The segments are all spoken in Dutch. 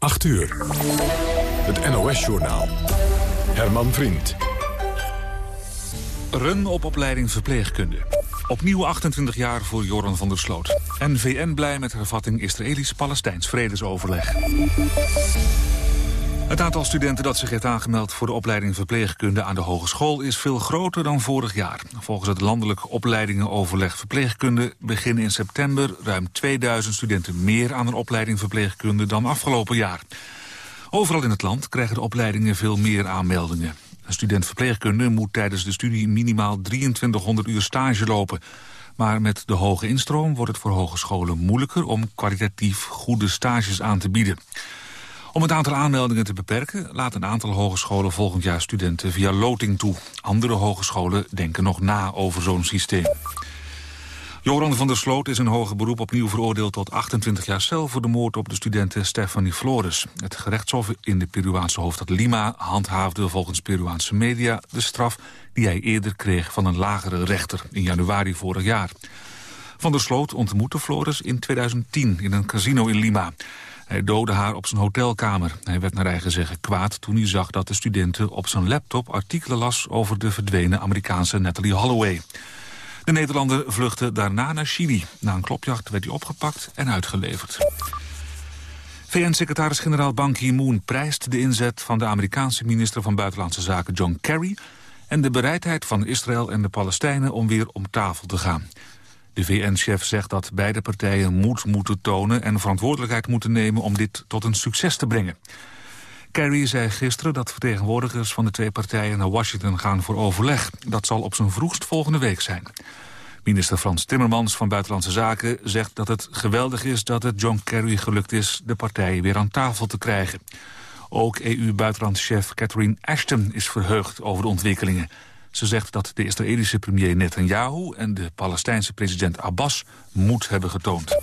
8 uur. Het NOS-journaal. Herman Vriend. Run op opleiding verpleegkunde. Opnieuw 28 jaar voor Joran van der Sloot. VN blij met hervatting Israëlisch-Palestijns vredesoverleg. Het aantal studenten dat zich heeft aangemeld voor de opleiding verpleegkunde aan de hogeschool is veel groter dan vorig jaar. Volgens het landelijk opleidingenoverleg verpleegkunde beginnen in september ruim 2000 studenten meer aan een opleiding verpleegkunde dan afgelopen jaar. Overal in het land krijgen de opleidingen veel meer aanmeldingen. Een student verpleegkunde moet tijdens de studie minimaal 2300 uur stage lopen. Maar met de hoge instroom wordt het voor hogescholen moeilijker om kwalitatief goede stages aan te bieden. Om het aantal aanmeldingen te beperken... laat een aantal hogescholen volgend jaar studenten via loting toe. Andere hogescholen denken nog na over zo'n systeem. Joran van der Sloot is in hoger beroep opnieuw veroordeeld tot 28 jaar cel voor de moord op de studente Stephanie Flores. Het gerechtshof in de Peruaanse hoofdstad Lima handhaafde volgens Peruaanse media de straf die hij eerder kreeg van een lagere rechter in januari vorig jaar. Van der Sloot ontmoette Flores in 2010 in een casino in Lima. Hij doodde haar op zijn hotelkamer. Hij werd naar eigen zeggen kwaad toen hij zag dat de studenten op zijn laptop artikelen las over de verdwenen Amerikaanse Natalie Holloway. De Nederlander vluchtte daarna naar Chili. Na een klopjacht werd hij opgepakt en uitgeleverd. VN-secretaris-generaal Ban Ki-moon prijst de inzet van de Amerikaanse minister van Buitenlandse Zaken John Kerry en de bereidheid van Israël en de Palestijnen om weer om tafel te gaan. De VN-chef zegt dat beide partijen moed moeten tonen... en verantwoordelijkheid moeten nemen om dit tot een succes te brengen. Kerry zei gisteren dat vertegenwoordigers van de twee partijen naar Washington gaan voor overleg. Dat zal op zijn vroegst volgende week zijn. Minister Frans Timmermans van Buitenlandse Zaken zegt dat het geweldig is dat het John Kerry gelukt is de partijen weer aan tafel te krijgen. Ook EU-buitenlandchef Catherine Ashton is verheugd over de ontwikkelingen. Ze zegt dat de Israëlische premier Netanyahu en de Palestijnse president Abbas moed hebben getoond.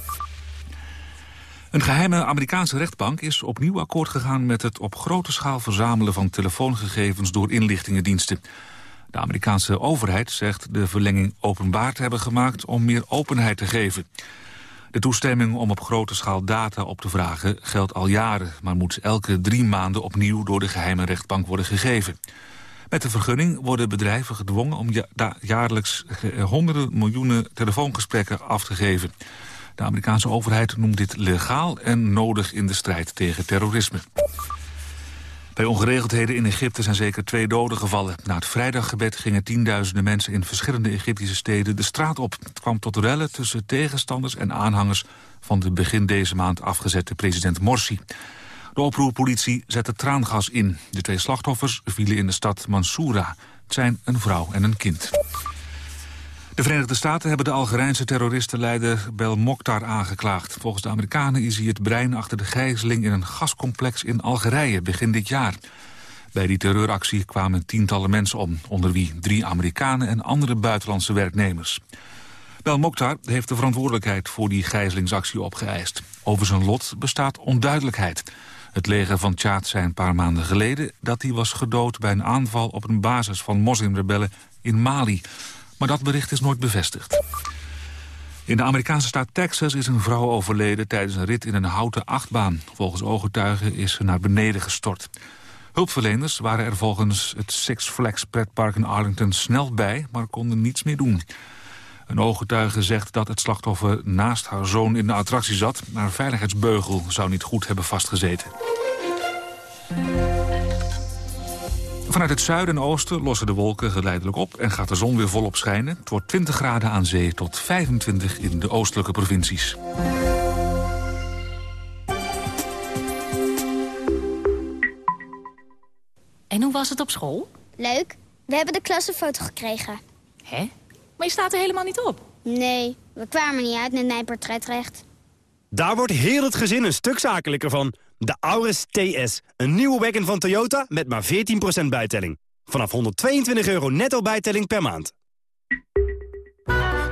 Een geheime Amerikaanse rechtbank is opnieuw akkoord gegaan met het op grote schaal verzamelen van telefoongegevens door inlichtingendiensten. De Amerikaanse overheid zegt de verlenging openbaar te hebben gemaakt om meer openheid te geven. De toestemming om op grote schaal data op te vragen geldt al jaren, maar moet elke drie maanden opnieuw door de geheime rechtbank worden gegeven. Met de vergunning worden bedrijven gedwongen om jaarlijks honderden miljoenen telefoongesprekken af te geven. De Amerikaanse overheid noemt dit legaal en nodig in de strijd tegen terrorisme. Bij ongeregeldheden in Egypte zijn zeker twee doden gevallen. Na het vrijdaggebed gingen tienduizenden mensen in verschillende Egyptische steden de straat op. Het kwam tot rellen tussen tegenstanders en aanhangers van de begin deze maand afgezette president Morsi. De oproerpolitie zette traangas in. De twee slachtoffers vielen in de stad Mansoura. Het zijn een vrouw en een kind. De Verenigde Staten hebben de Algerijnse terroristenleider Bel Mokhtar aangeklaagd. Volgens de Amerikanen is hij het brein achter de gijzeling in een gascomplex in Algerije begin dit jaar. Bij die terreuractie kwamen tientallen mensen om, onder wie drie Amerikanen en andere buitenlandse werknemers. Bel Mokhtar heeft de verantwoordelijkheid voor die gijzelingsactie opgeëist. Over zijn lot bestaat onduidelijkheid. Het leger van Tjaad zei een paar maanden geleden dat hij was gedood bij een aanval op een basis van moslimrebellen in Mali. Maar dat bericht is nooit bevestigd. In de Amerikaanse staat Texas is een vrouw overleden tijdens een rit in een houten achtbaan. Volgens ooggetuigen is ze naar beneden gestort. Hulpverleners waren er volgens het Six Flags pretpark in Arlington snel bij, maar konden niets meer doen. Een ooggetuige zegt dat het slachtoffer naast haar zoon in de attractie zat. Haar veiligheidsbeugel zou niet goed hebben vastgezeten. Vanuit het zuiden en oosten lossen de wolken geleidelijk op... en gaat de zon weer volop schijnen. Het wordt 20 graden aan zee tot 25 in de oostelijke provincies. En hoe was het op school? Leuk. We hebben de klassenfoto gekregen. Hè? Maar je staat er helemaal niet op. Nee, we kwamen niet uit met mijn portretrecht. Daar wordt heel het gezin een stuk zakelijker van. De Auris TS, een nieuwe wagon van Toyota met maar 14% bijtelling. Vanaf 122 euro netto bijtelling per maand.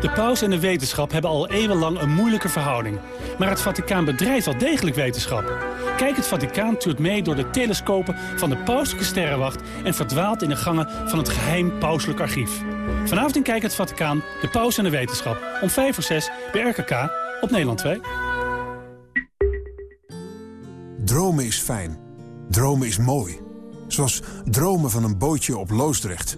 De paus en de wetenschap hebben al eeuwenlang een moeilijke verhouding. Maar het Vaticaan bedrijft wel degelijk wetenschap. Kijk het Vaticaan tuurt mee door de telescopen van de pauselijke sterrenwacht... en verdwaalt in de gangen van het geheim pauselijk archief. Vanavond in Kijk het Vaticaan, de paus en de wetenschap. Om 5 voor 6 bij RKK op Nederland 2. Dromen is fijn. Dromen is mooi. Zoals dromen van een bootje op Loosdrecht.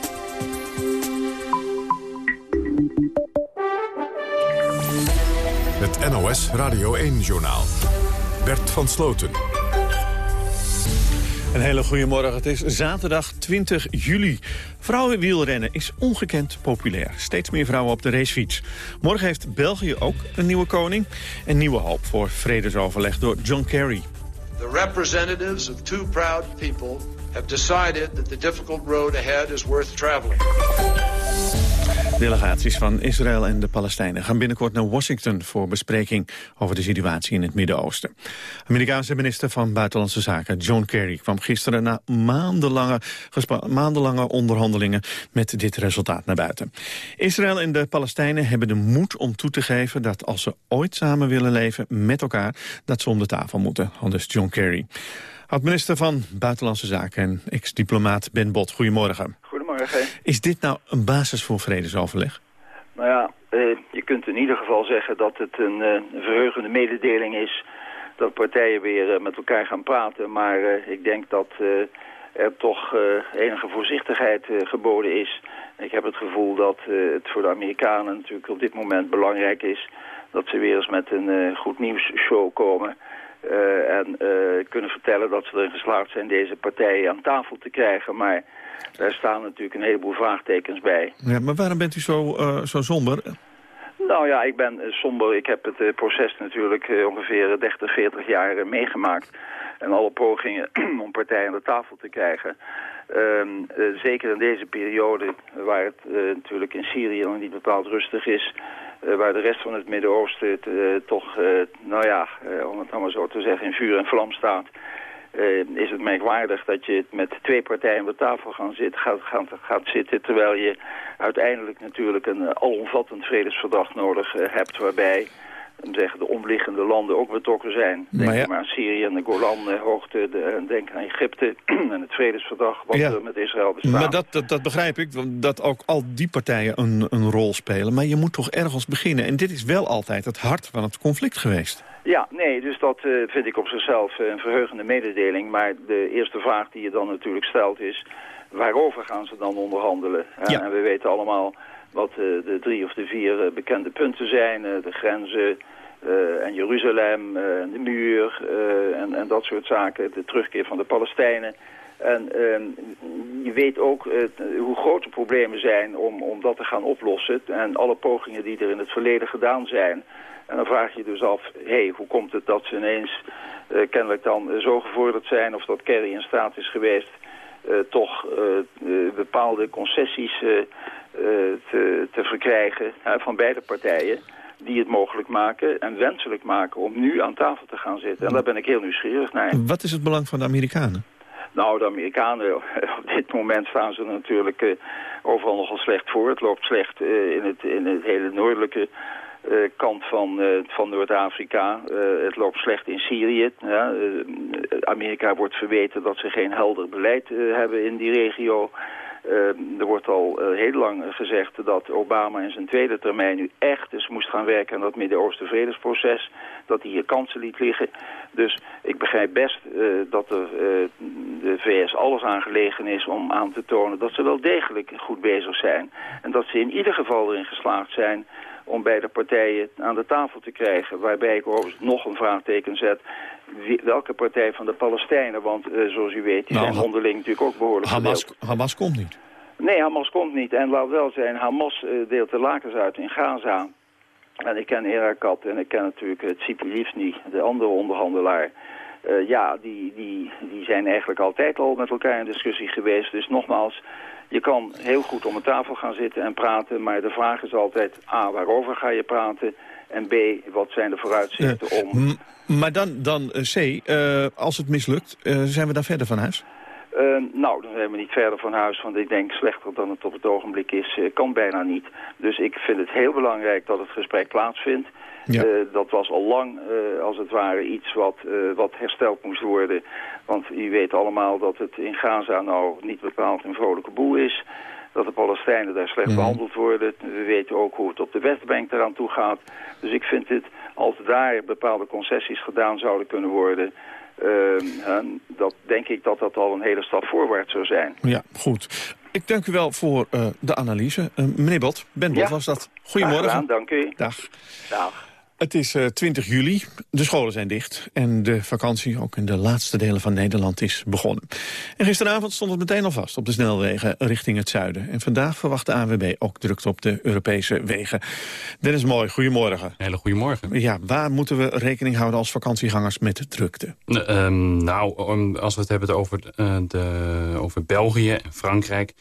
Het NOS Radio 1-journaal. Bert van Sloten. Een hele goede morgen. Het is zaterdag 20 juli. Vrouwenwielrennen is ongekend populair. Steeds meer vrouwen op de racefiets. Morgen heeft België ook een nieuwe koning. En nieuwe hoop voor vredesoverleg door John Kerry. The representatives of two proud people have decided that the difficult road ahead is worth traveling. Delegaties van Israël en de Palestijnen gaan binnenkort naar Washington voor bespreking over de situatie in het Midden-Oosten. Amerikaanse minister van Buitenlandse Zaken John Kerry kwam gisteren na maandenlange, maandenlange onderhandelingen met dit resultaat naar buiten. Israël en de Palestijnen hebben de moed om toe te geven dat als ze ooit samen willen leven met elkaar, dat ze om de tafel moeten, aldus John Kerry. Oud-minister van Buitenlandse Zaken en ex-diplomaat Ben Bot, goedemorgen. Goedemorgen. Is dit nou een basis voor vredesoverleg? Nou ja, eh, je kunt in ieder geval zeggen dat het een, eh, een verheugende mededeling is dat partijen weer eh, met elkaar gaan praten. Maar eh, ik denk dat er toch enige voorzichtigheid geboden is. Ik heb het gevoel dat het voor de Amerikanen natuurlijk op dit moment belangrijk is dat ze weer eens met een goed nieuws show komen. En kunnen vertellen dat ze erin geslaagd zijn deze partijen aan tafel te krijgen. Maar daar staan natuurlijk een heleboel vraagtekens bij. Ja, maar waarom bent u zo, eh, zo somber? Nou ja, ik ben eh, somber. Ik heb het eh, proces natuurlijk ongeveer 30, 40 jaar meegemaakt. En alle pogingen om partijen aan de tafel te krijgen. Ehm, eh, zeker in deze periode, waar het natuurlijk in Syrië nog niet bepaald rustig is... waar de rest van het Midden-Oosten toch, nou ja, om het maar zo te zeggen, in vuur en vlam staat... eh, is het merkwaardig dat je met twee partijen de tafel gaan zitten, gaat, gaat, gaat zitten... terwijl je uiteindelijk natuurlijk een eh, alomvattend vredesverdrag nodig eh, hebt... waarbij zeggen, de omliggende landen ook betrokken zijn. Denk Maar ja- maar aan Syrië en de Golanhoogte, de, en denk aan Egypte en het vredesverdrag wat Ja. er met Israël bestaat. Maar dat, dat, dat begrijp ik, want dat ook al die partijen een, een rol spelen. Maar je moet toch ergens beginnen. En dit is wel altijd het hart van het conflict geweest. Ja, nee, dus dat eh, vind ik op zichzelf eh, een verheugende mededeling. Maar de eerste vraag die je dan natuurlijk stelt is... waarover gaan ze dan onderhandelen? Ja. En we weten allemaal wat eh, de drie of de vier eh, bekende punten zijn. eh, de grenzen eh, en Jeruzalem, eh, de muur eh, en, en dat soort zaken. De terugkeer van de Palestijnen. En ehm, je weet ook hoe groot de problemen zijn om, om dat te gaan oplossen. En alle pogingen die er in het verleden gedaan zijn... En dan vraag je dus af, hé, hey, hoe komt het dat ze ineens kennelijk dan zo gevorderd zijn... of dat Kerry in staat is geweest toch bepaalde concessies te, te verkrijgen van beide partijen... die het mogelijk maken en wenselijk maken om nu aan tafel te gaan zitten. En daar ben ik heel nieuwsgierig naar. Wat is het belang van de Amerikanen? Nou, de Amerikanen, op dit moment staan ze natuurlijk eh, overal nogal slecht voor. Het loopt slecht eh, in, het, in het hele noordelijke eh, kant van, van Noord-Afrika. Het loopt slecht in Syrië. Ja. Amerika wordt verweten dat ze geen helder beleid hebben in die regio. Eh, er wordt al eh, heel lang gezegd dat Obama in zijn tweede termijn nu echt eens moest gaan werken aan dat Midden-Oosten vredesproces. Dat hij hier kansen liet liggen. Dus ik begrijp best eh, dat er de VS alles aan gelegen is om aan te tonen dat ze wel degelijk goed bezig zijn. En dat ze in ieder geval erin geslaagd zijn om beide partijen aan de tafel te krijgen. Waarbij ik overigens nog een vraagteken zet. Welke partij van de Palestijnen? Want eh, zoals u weet, die Nou, zijn onderling natuurlijk ook behoorlijk Hamas, verdeeld. Hamas komt niet. Nee, Hamas komt niet. En laat wel zijn, Hamas eh, deelt de lakens uit in Gaza. En ik ken Erakat en ik ken natuurlijk het Sipi Livni, de andere onderhandelaar. Eh, ja, die, die, die zijn eigenlijk altijd al met elkaar in discussie geweest. Dus nogmaals, je kan heel goed om een tafel gaan zitten en praten. Maar de vraag is altijd, A, waarover ga je praten? En B, wat zijn de vooruitzichten om... M- maar dan, dan eh, C, eh, als het mislukt, eh, zijn we dan verder van huis? Nou, dan zijn we niet verder van huis, want ik denk slechter dan het op het ogenblik is, kan bijna niet. Dus ik vind het heel belangrijk dat het gesprek plaatsvindt. Ja. Uh, dat was al lang, als het ware, iets wat, wat hersteld moest worden. Want u weet allemaal dat het in Gaza nou niet bepaald een vrolijke boel is. Dat de Palestijnen daar slecht mm. behandeld worden. We weten ook hoe het op de Westbank eraan toe gaat. Dus ik vind het, als daar bepaalde concessies gedaan zouden kunnen worden... Uh, dat denk ik dat dat al een hele stap voorwaarts zou zijn. Ja, goed. Ik dank u wel voor de analyse. Meneer Bot, Ben Bot ja. was dat. Goedemorgen. Gedaan, dank u. Dag. Dag. Het is uh, 20 juli, de scholen zijn dicht en de vakantie, ook in de laatste delen van Nederland, is begonnen. En gisteravond stond het meteen al vast op de snelwegen richting het zuiden. En vandaag verwacht de ANWB ook drukte op de Europese wegen. Dennis Mooi, goedemorgen. Hele goedemorgen. Ja, waar moeten we rekening houden als vakantiegangers met de drukte? Uh, nou, als we het hebben over, uh, de, over België en Frankrijk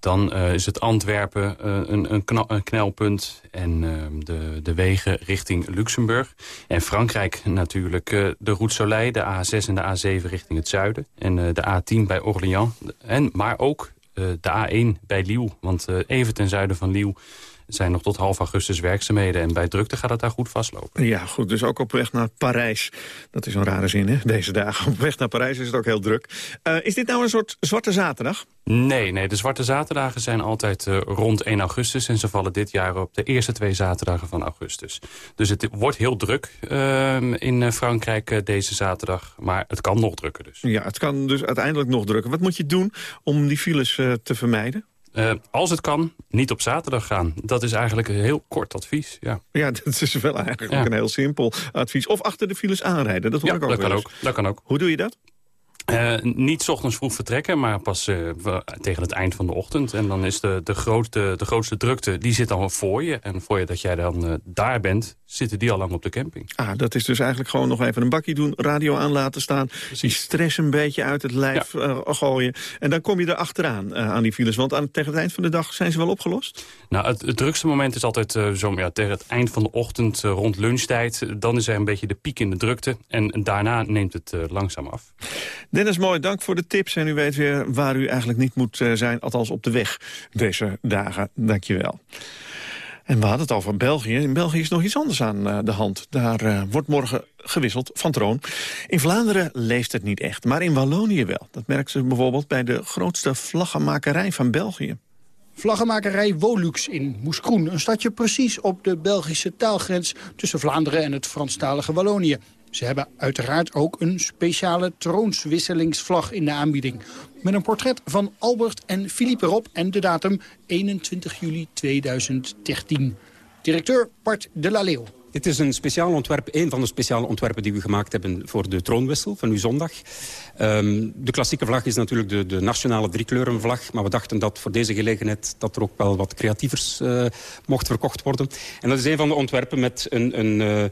dan uh, is het Antwerpen uh, een, een, knelpunt en uh, de, de wegen richting Luxemburg. En Frankrijk natuurlijk de Route Soleil, de A6 en de A7 richting het zuiden. En de A10 bij Orléans. En, maar ook de A1 bij Lille, want even ten zuiden van Lille zijn nog tot half augustus werkzaamheden. En bij drukte gaat het daar goed vastlopen. Ja, goed. Dus ook op weg naar Parijs. Dat is een rare zin, hè, deze dagen. Op weg naar Parijs is het ook heel druk. Uh, is dit nou een soort zwarte zaterdag? Nee, nee. De zwarte zaterdagen zijn altijd uh, rond 1 augustus. En ze vallen dit jaar op de eerste twee zaterdagen van augustus. Dus het wordt heel druk uh, in Frankrijk deze zaterdag. Maar het kan nog drukker dus. Ja, het kan dus uiteindelijk nog drukker. Wat moet je doen om die files te vermijden? Uh, als het kan, niet op zaterdag gaan. Dat is eigenlijk een heel kort advies. Ja, ja dat is wel eigenlijk ja. een heel simpel advies. Of achter de files aanrijden, dat hoor ja, ik ook dat kan ook, dat kan ook. Hoe doe je dat? Uh, niet ochtends vroeg vertrekken, maar pas uh, tegen het eind van de ochtend. En dan is de, de, grootste, de grootste drukte, die zit dan voor je. En voor je dat jij dan uh, daar bent, zitten die al lang op de camping. Ah, dat is dus eigenlijk gewoon nog even een bakje doen, radio aan laten staan. Precies. Die stress een beetje uit het lijf ja. gooien. En dan kom je er achteraan aan die files. Want aan, tegen het eind van de dag zijn ze wel opgelost? Nou, het, het drukste moment is altijd zo, ja, tegen het eind van de ochtend, rond lunchtijd. Dan is er een beetje de piek in de drukte. En daarna neemt het langzaam af. Dennis Mooi, dank voor de tips. En u weet weer waar u eigenlijk niet moet zijn, althans op de weg deze dagen. Dank je wel. En we hadden het over België. In België is nog iets anders aan de hand. Daar uh, wordt morgen gewisseld van troon. In Vlaanderen leeft het niet echt, maar in Wallonië wel. Dat merkt ze bijvoorbeeld bij de grootste vlaggenmakerij van België. Vlaggenmakerij Wolux in Moeskroen. Een stadje precies op de Belgische taalgrens tussen Vlaanderen en het Franstalige Wallonië. Ze hebben uiteraard ook een speciale troonswisselingsvlag in de aanbieding. Met een portret van Albert en Philippe erop en de datum 21 juli 2013. Directeur Bart de la Leeuw. Dit is een speciaal ontwerp, een van de speciale ontwerpen die we gemaakt hebben voor de troonwissel van uw zondag. Um, de klassieke vlag is natuurlijk de, de nationale driekleurenvlag, maar we dachten dat voor deze gelegenheid dat er ook wel wat creatievers uh, mocht verkocht worden. En dat is een van de ontwerpen met een, een, uh,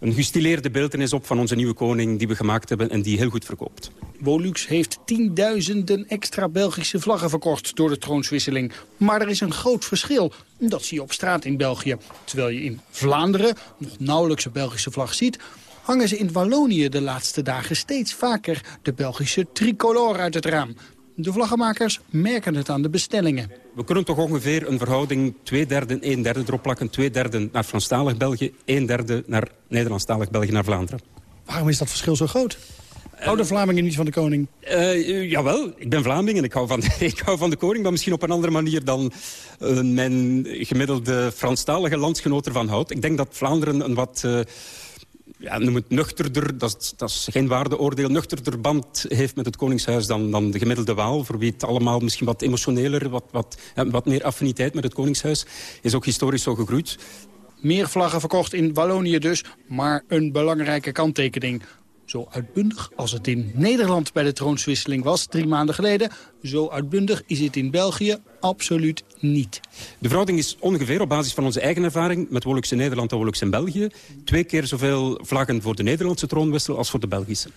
een gestileerde beeldenis op van onze nieuwe koning die we gemaakt hebben en die heel goed verkoopt. Wolux heeft tienduizenden extra Belgische vlaggen verkocht door de troonswisseling. Maar er is een groot verschil. Dat zie je op straat in België. Terwijl je in Vlaanderen nog nauwelijks een Belgische vlag ziet... hangen ze in Wallonië de laatste dagen steeds vaker de Belgische tricolore uit het raam. De vlaggenmakers merken het aan de bestellingen. We kunnen toch ongeveer een verhouding twee derde, een derde erop plakken. Twee derde naar Franstalig België, een derde naar Nederlandstalig België, naar Vlaanderen. Waarom is dat verschil zo groot? Houden Vlamingen niet van de koning? Uh, jawel, ik ben Vlaming en ik hou, van de, ik hou van de koning... maar misschien op een andere manier dan uh, mijn gemiddelde Franstalige landsgenoot ervan houdt. Ik denk dat Vlaanderen een wat... Uh, ja, noem het nuchterder, dat is, dat is geen waardeoordeel... nuchterder band heeft met het Koningshuis dan, dan de gemiddelde Waal... voor wie het allemaal misschien wat emotioneler, wat, wat, ja, wat meer affiniteit met het Koningshuis... is ook historisch zo gegroeid. Meer vlaggen verkocht in Wallonië dus, maar een belangrijke kanttekening. Zo uitbundig als het in Nederland bij de troonswisseling was, drie maanden geleden... zo uitbundig is het in België absoluut niet. De verhouding is ongeveer op basis van onze eigen ervaring... met Wolux in Nederland en Wolux in België... twee keer zoveel vlaggen voor de Nederlandse troonwissel als voor de Belgische.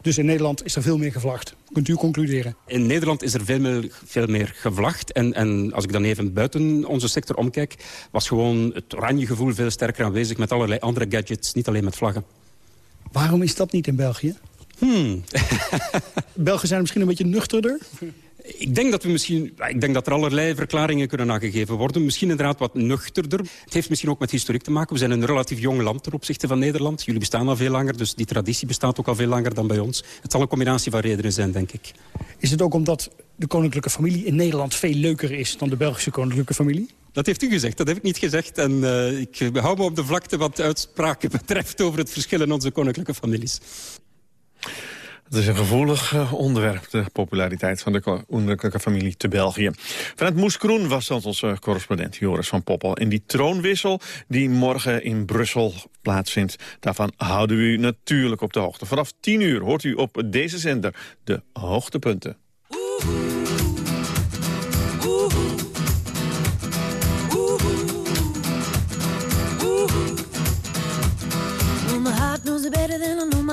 Dus in Nederland is er veel meer gevlagd. Kunt u concluderen? In Nederland is er veel meer, veel meer gevlagd. En, en als ik dan even buiten onze sector omkijk... was gewoon het oranje gevoel veel sterker aanwezig... met allerlei andere gadgets, niet alleen met vlaggen. Waarom is dat niet in België? Hmm. Belgen zijn misschien een beetje nuchterder? Ik denk, dat we misschien, ik denk dat er allerlei verklaringen kunnen aangegeven worden. Misschien inderdaad wat nuchterder. Het heeft misschien ook met historiek te maken. We zijn een relatief jong land ten opzichte van Nederland. Jullie bestaan al veel langer, dus die traditie bestaat ook al veel langer dan bij ons. Het zal een combinatie van redenen zijn, denk ik. Is het ook omdat de koninklijke familie in Nederland veel leuker is... dan de Belgische koninklijke familie? Dat heeft u gezegd, dat heb ik niet gezegd. En uh, ik hou me op de vlakte wat uitspraken betreft... over het verschil in onze koninklijke families. Het is een gevoelig uh, onderwerp, de populariteit van de koninklijke familie te België. Vanuit Moeskroen was dat onze correspondent Joris van Poppel. En die troonwissel die morgen in Brussel plaatsvindt, daarvan houden we u natuurlijk op de hoogte. Vanaf 10 uur hoort u op deze zender de hoogtepunten.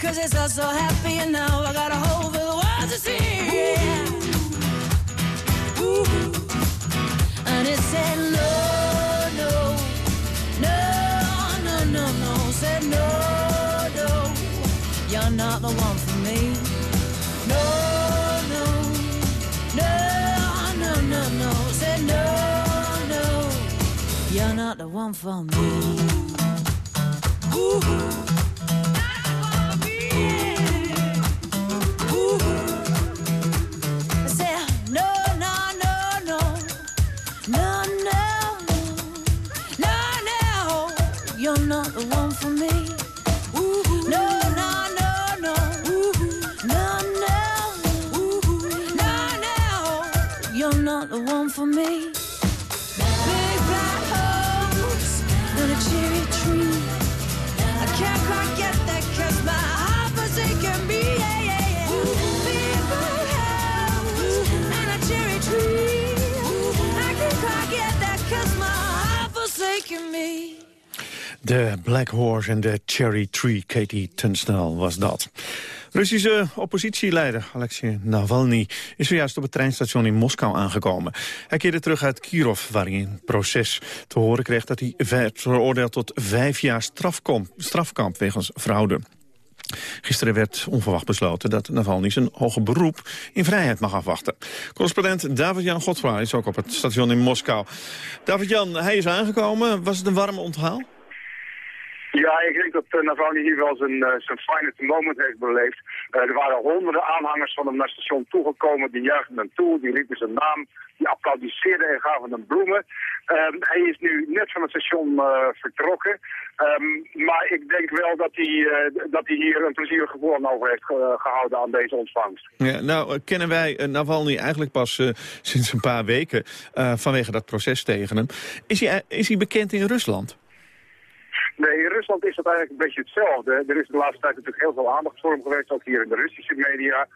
cause it's all so happy and now I got a whole the world to see. Yeah. Ooh. And it said no, no, no, no, no, no. Said no, no, you're not the one for me. No, no, no, no, no, no. Said no, no, you're not the one for me. Ooh. For me. Big black house and a cherry tree. I can't quite get that cause my heart forsaken me. Yeah, yeah, yeah. Big black house and a cherry tree. I can't quite get that cause my heart forsaken me. De Black Horse en de Cherry Tree, Katie Tunstall was dat. Russische oppositieleider Alexei Navalny is zojuist op het treinstation in Moskou aangekomen. Hij keerde terug uit Kirov, waar hij in proces te horen kreeg dat hij veroordeeld tot vijf jaar strafkamp, strafkamp wegens fraude. Gisteren werd onverwacht besloten dat Navalny zijn hoge beroep in vrijheid mag afwachten. Correspondent David-Jan Godfra is ook op het station in Moskou. David-Jan, hij is aangekomen. Was het een warm onthaal? Ja, ik denk dat uh, Navalny hier wel zijn, uh, zijn finest moment heeft beleefd. Uh, er waren honderden aanhangers van hem naar het station toegekomen. Die juichten hem toe, die riepen zijn naam, die applaudisseerden en gaven hem bloemen. Um, hij is nu net van het station vertrokken. Um, maar ik denk wel dat hij, dat hij hier een plezierig gevoel over heeft gehouden aan deze ontvangst. Ja, nou, kennen wij Navalny eigenlijk pas sinds een paar weken vanwege dat proces tegen hem. Is hij, is hij bekend in Rusland? Nee, in Rusland is dat eigenlijk een beetje hetzelfde. Er is de laatste tijd natuurlijk heel veel aandacht voor hem geweest, ook hier in de Russische media.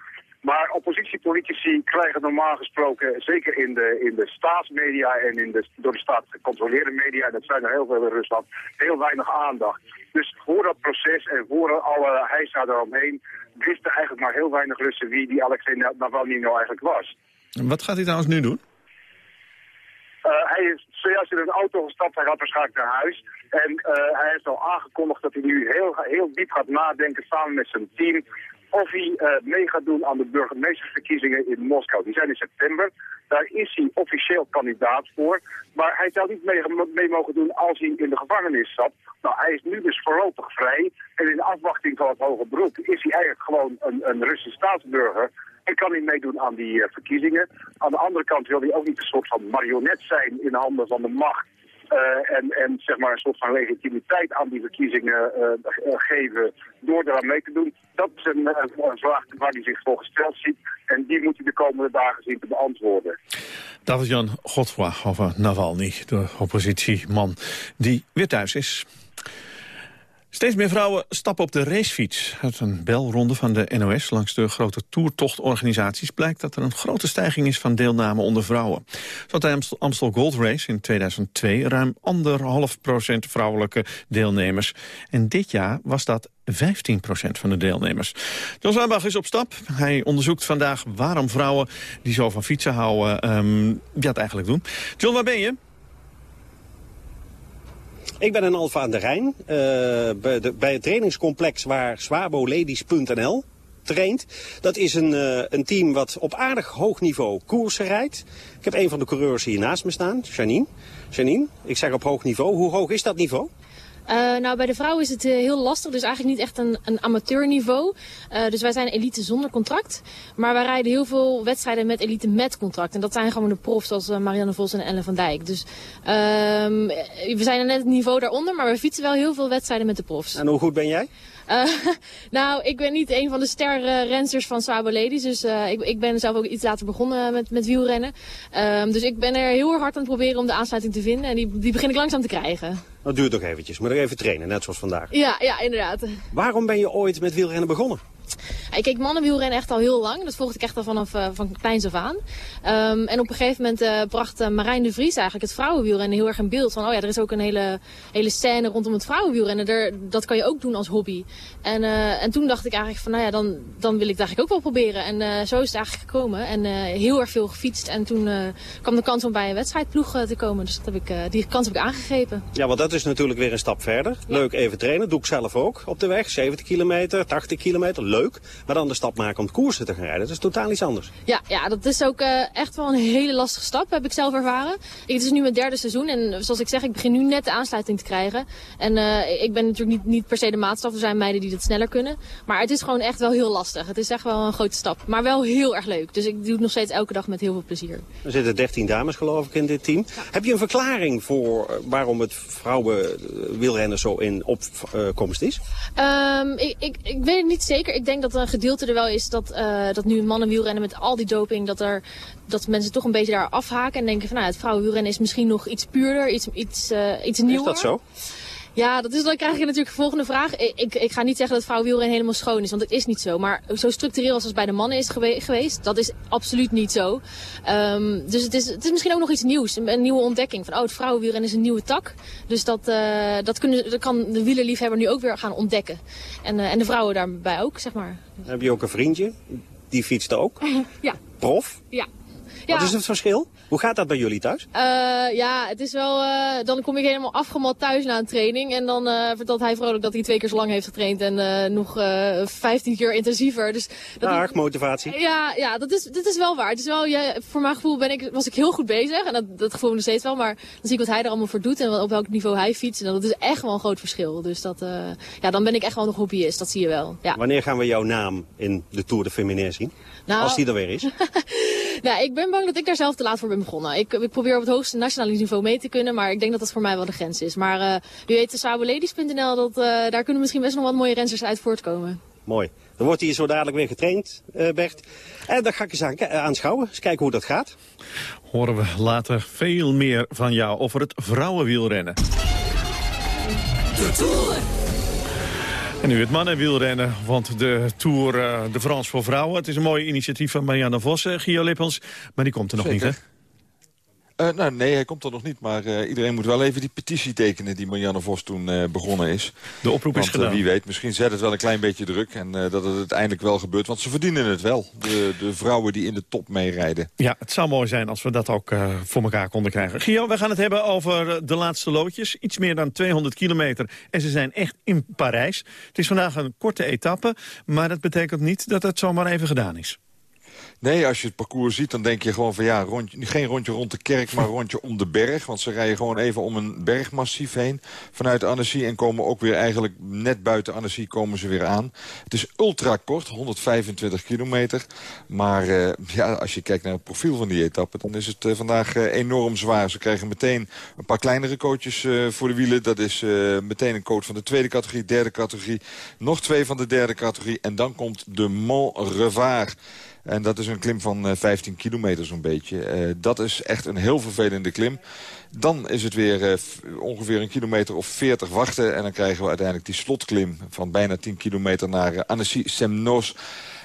Maar oppositiepolitici krijgen normaal gesproken, zeker in de, in de staatsmedia en in de door de staat gecontroleerde media, dat zijn er heel veel in Rusland, heel weinig aandacht. Dus voor dat proces en voor alle heisa eromheen, wisten eigenlijk maar heel weinig Russen wie die Alexei Navalny nou eigenlijk was. Wat gaat hij trouwens nu doen? Uh, hij is zojuist in een auto gestapt, hij gaat waarschijnlijk naar huis. En uh, hij heeft al aangekondigd dat hij nu heel, heel diep gaat nadenken samen met zijn team of hij uh, mee gaat doen aan de burgemeestersverkiezingen in Moskou. Die zijn in september. Daar is hij officieel kandidaat voor. Maar hij zou niet mee, mee, mogen doen als hij in de gevangenis zat. Nou, hij is nu dus voorlopig vrij. En in afwachting van het hoge beroep is hij eigenlijk gewoon een, een Russische staatsburger. En kan hij meedoen aan die uh, verkiezingen. Aan de andere kant wil hij ook niet een soort van marionet zijn in handen van de macht. Uh, en, en zeg maar een soort van legitimiteit aan die verkiezingen uh, geven door eraan mee te doen. Dat is een, een vraag waar hij zich voor gesteld ziet. En die moet hij de komende dagen zien te beantwoorden. David-Jan Godfroy over Navalny, de oppositieman die weer thuis is. Steeds meer vrouwen stappen op de racefiets. Uit een belronde van de NOS langs de grote toertochtorganisaties... blijkt dat er een grote stijging is van deelname onder vrouwen. Zo de Amstel Gold Race in 2002 ruim anderhalf procent vrouwelijke deelnemers. En dit jaar was dat 15 procent van de deelnemers. John Zambach is op stap. Hij onderzoekt vandaag waarom vrouwen die zo van fietsen houden... Um, dat eigenlijk doen. John, waar ben je? Ik ben in Alfa aan de Rijn, uh, bij, de, bij, het trainingscomplex waar swaboladies.nl traint. Dat is een, uh, een team wat op aardig hoog niveau koersen rijdt. Ik heb een van de coureurs hier naast me staan, Janine. Janine, ik zeg op hoog niveau. Hoe hoog is dat niveau? Uh, nou, bij de vrouwen is het uh, heel lastig. Dus eigenlijk niet echt een, een amateurniveau. Uh, dus wij zijn elite zonder contract. Maar wij rijden heel veel wedstrijden met elite met contract. En dat zijn gewoon de profs zoals Marianne Vos en Ellen van Dijk. Dus ehm, we zijn net het niveau daaronder. Maar we fietsen wel heel veel wedstrijden met de profs. En hoe goed ben jij? Uh, nou, ik ben niet een van de sterrenrensers van Sabo Ladies. Dus uh, ik, ik, ben zelf ook iets later begonnen met, met wielrennen. Um, dus ik ben er heel erg hard aan het proberen om de aansluiting te vinden. En die, die begin ik langzaam te krijgen. Dat duurt nog eventjes. Moet er even trainen, net zoals vandaag. Ja, ja, inderdaad. Waarom ben je ooit met wielrennen begonnen? Ik keek mannenwielrennen echt al heel lang. Dat volgde ik echt al vanaf uh, van kleins af aan. Um, en op een gegeven moment uh, bracht uh, Marijn de Vries eigenlijk het vrouwenwielrennen heel erg in beeld. Van, oh ja, er is ook een hele, hele scène rondom het vrouwenwielrennen. Er, dat kan je ook doen als hobby. En, en toen dacht ik eigenlijk van, nou ja, dan, dan wil ik het eigenlijk ook wel proberen. En zo is het eigenlijk gekomen. En heel erg veel gefietst. En toen kwam de kans om bij een wedstrijdploeg te komen. Dus dat heb ik, die kans heb ik aangegrepen. Ja, want dat is natuurlijk weer een stap verder. Ja. Leuk even trainen. Doe ik zelf ook op de weg. 70 kilometer, 80 kilometer. Leuk. Maar dan de stap maken om koersen te gaan rijden, dat is totaal iets anders. Ja, ja dat is ook uh, echt wel een hele lastige stap, heb ik zelf ervaren. Ik, het is nu mijn derde seizoen en zoals ik zeg, ik begin nu net de aansluiting te krijgen. En uh, ik ben natuurlijk niet, niet per se de maatstaf, er zijn meiden die dat sneller kunnen. Maar het is gewoon echt wel heel lastig. Het is echt wel een grote stap, maar wel heel erg leuk. Dus ik doe het nog steeds elke dag met heel veel plezier. Er zitten 13 dames geloof ik in dit team. Ja. Heb je een verklaring voor uh, waarom het vrouwenwielrennen zo in opkomst is? Um, ik, ik, ik weet het niet zeker. Ik denk dat een gedeelte er wel is dat, uh, dat nu mannen wielrennen met al die doping, dat, er, dat mensen toch een beetje daar afhaken en denken van nou, het vrouwenwielrennen is misschien nog iets puurder, iets, iets, uh, iets nieuwer. Is dat zo? Ja, dat is, dan krijg je natuurlijk de volgende vraag. Ik, ik, ik ga niet zeggen dat vrouwenwielrennen helemaal schoon is, want het is niet zo. Maar zo structureel als het bij de mannen is gewe geweest, dat is absoluut niet zo. Um, dus het is, het is misschien ook nog iets nieuws, een, een nieuwe ontdekking. Van, oh, het vrouwenwielrennen is een nieuwe tak. Dus dat, uh, dat, kunnen, dat kan de wielerliefhebber nu ook weer gaan ontdekken. En, uh, en de vrouwen daarbij ook, zeg maar. Heb je ook een vriendje? Die fietst ook? ja. Prof? Ja. Wat is het verschil? Hoe gaat dat bij jullie thuis? Uh, ja, het is wel... Uh, dan kom ik helemaal afgemat thuis na een training. En dan uh, vertelt hij vrolijk dat hij twee keer zo lang heeft getraind. En nog vijftien keer intensiever. Dus dat Aardig, motivatie. Ja, ja dat, is, dat is wel waar. Het is wel, ja, voor mijn gevoel ben ik, was ik heel goed bezig. En dat, dat gevoel nog steeds wel. Maar dan zie ik wat hij er allemaal voor doet. En op welk niveau hij fietst. En dat is echt wel een groot verschil. Dus dat, ja, dan ben ik echt wel nog hobbyist. Dat zie je wel. Ja. Wanneer gaan we jouw naam in de Tour de Féminin zien? Nou, Als die er weer is. nou, ik ben bang dat ik daar zelf te laat voor ben begonnen. Ik, ik probeer op het hoogste nationale niveau mee te kunnen, maar ik denk dat dat voor mij wel de grens is. Maar uh, u weet de sabeladies.nl, dat, uh, daar kunnen misschien best nog wat mooie rensers uit voortkomen. Mooi. Dan wordt hier zo dadelijk weer getraind, uh, Bert. En dan ga ik eens aan, aanschouwen, eens kijken hoe dat gaat. Horen we later veel meer van jou over het vrouwenwielrennen. De Tour. En nu het mannenwielrennen, want de Tour uh, de France voor vrouwen... het is een mooi initiatief van Marianne Vos, uh, Gio Lippens, maar die komt er nog Zeker. niet, hè? Uh, nou, nee, hij komt er nog niet. Maar uh, iedereen moet wel even die petitie tekenen die Marianne Vos toen uh, begonnen is. De oproep want, is gedaan. wie weet, misschien zet het wel een klein beetje druk. En dat het uiteindelijk wel gebeurt. Want ze verdienen het wel. De, de vrouwen die in de top meerijden. Ja, het zou mooi zijn als we dat ook voor elkaar konden krijgen. Gio, we gaan het hebben over de laatste loodjes. Iets meer dan 200 kilometer. En ze zijn echt in Parijs. Het is vandaag een korte etappe. Maar dat betekent niet dat het zomaar even gedaan is. Nee, als je het parcours ziet, dan denk je gewoon van ja, geen rondje rond de kerk, maar rondje om de berg. Want ze rijden gewoon even om een bergmassief heen vanuit Annecy en komen ook weer eigenlijk net buiten Annecy komen ze weer aan. Het is ultra kort, 125 kilometer. Maar uh, ja, als je kijkt naar het profiel van die etappe, dan is het uh, vandaag uh, enorm zwaar. Ze krijgen meteen een paar kleinere coaches voor de wielen. Dat is meteen een coach van de tweede categorie, derde categorie. Nog twee van de derde categorie. En dan komt de Mont Revard. En dat is een klim van 15 eh, kilometer zo'n beetje. Uh, dat is echt een heel vervelende klim. Dan is het weer uh, ongeveer een kilometer of 40 wachten. En dan krijgen we uiteindelijk die slotklim van bijna 10 kilometer naar Annecy-Semnos.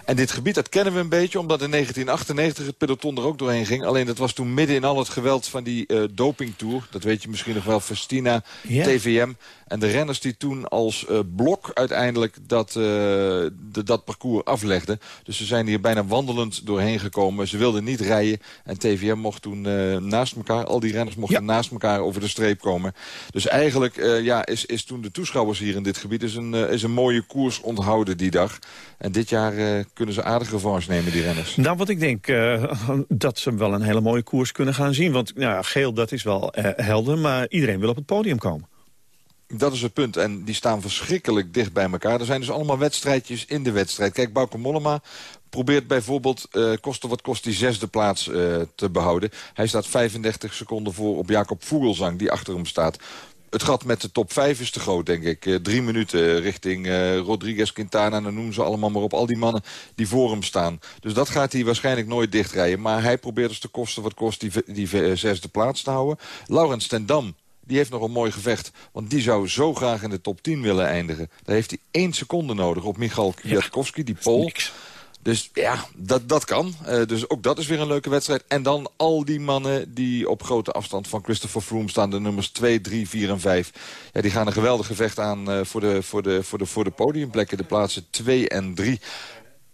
En dit gebied, dat kennen we een beetje, omdat in 1998 het peloton er ook doorheen ging. Alleen dat was toen midden in al het geweld van die uh, dopingtour. Dat weet je misschien nog wel, Festina, yeah. TVM. En de renners die toen als uh, blok uiteindelijk dat, uh, de, dat parcours aflegden. Dus ze zijn hier bijna wandelend doorheen gekomen. Ze wilden niet rijden. En TVM mocht toen uh, naast elkaar, al die renners mochten ja. naast elkaar over de streep komen. Dus eigenlijk ja, is, is toen de toeschouwers hier in dit gebied is een, is een mooie koers onthouden die dag. En dit jaar kunnen ze aardige revanche nemen, die renners. Nou, wat ik denk, dat ze wel een hele mooie koers kunnen gaan zien. Want nou, geel, dat is wel helder, maar iedereen wil op het podium komen. Dat is het punt. En die staan verschrikkelijk dicht bij elkaar. Er zijn dus allemaal wedstrijdjes in de wedstrijd. Kijk, Bauke Mollema probeert bijvoorbeeld, uh, kosten wat kost die zesde plaats uh, te behouden. Hij staat 35 seconden voor op Jacob Vogelsang, die achter hem staat. Het gat met de top 5 is te groot, denk ik. Uh, drie minuten richting Rodriguez, Quintana, dan noemen ze allemaal maar op. Al die mannen die voor hem staan. Dus dat gaat hij waarschijnlijk nooit dichtrijden. Maar hij probeert dus te kosten wat kost die, die zesde plaats te houden. Laurens ten Dam die heeft nog een mooi gevecht. Want die zou zo graag in de top 10 willen eindigen. Daar heeft hij één seconde nodig op Michal Kwiatkowski, die Pool. Dus ja, dat, dat kan. Uh, dus ook dat is weer een leuke wedstrijd. En dan al die mannen die op grote afstand van Christopher Froome staan. De nummers 2, 3, 4 en 5. Ja, die gaan een geweldig gevecht aan uh, voor, de, voor, de, voor, de, voor de podiumplekken. De plaatsen 2 en 3.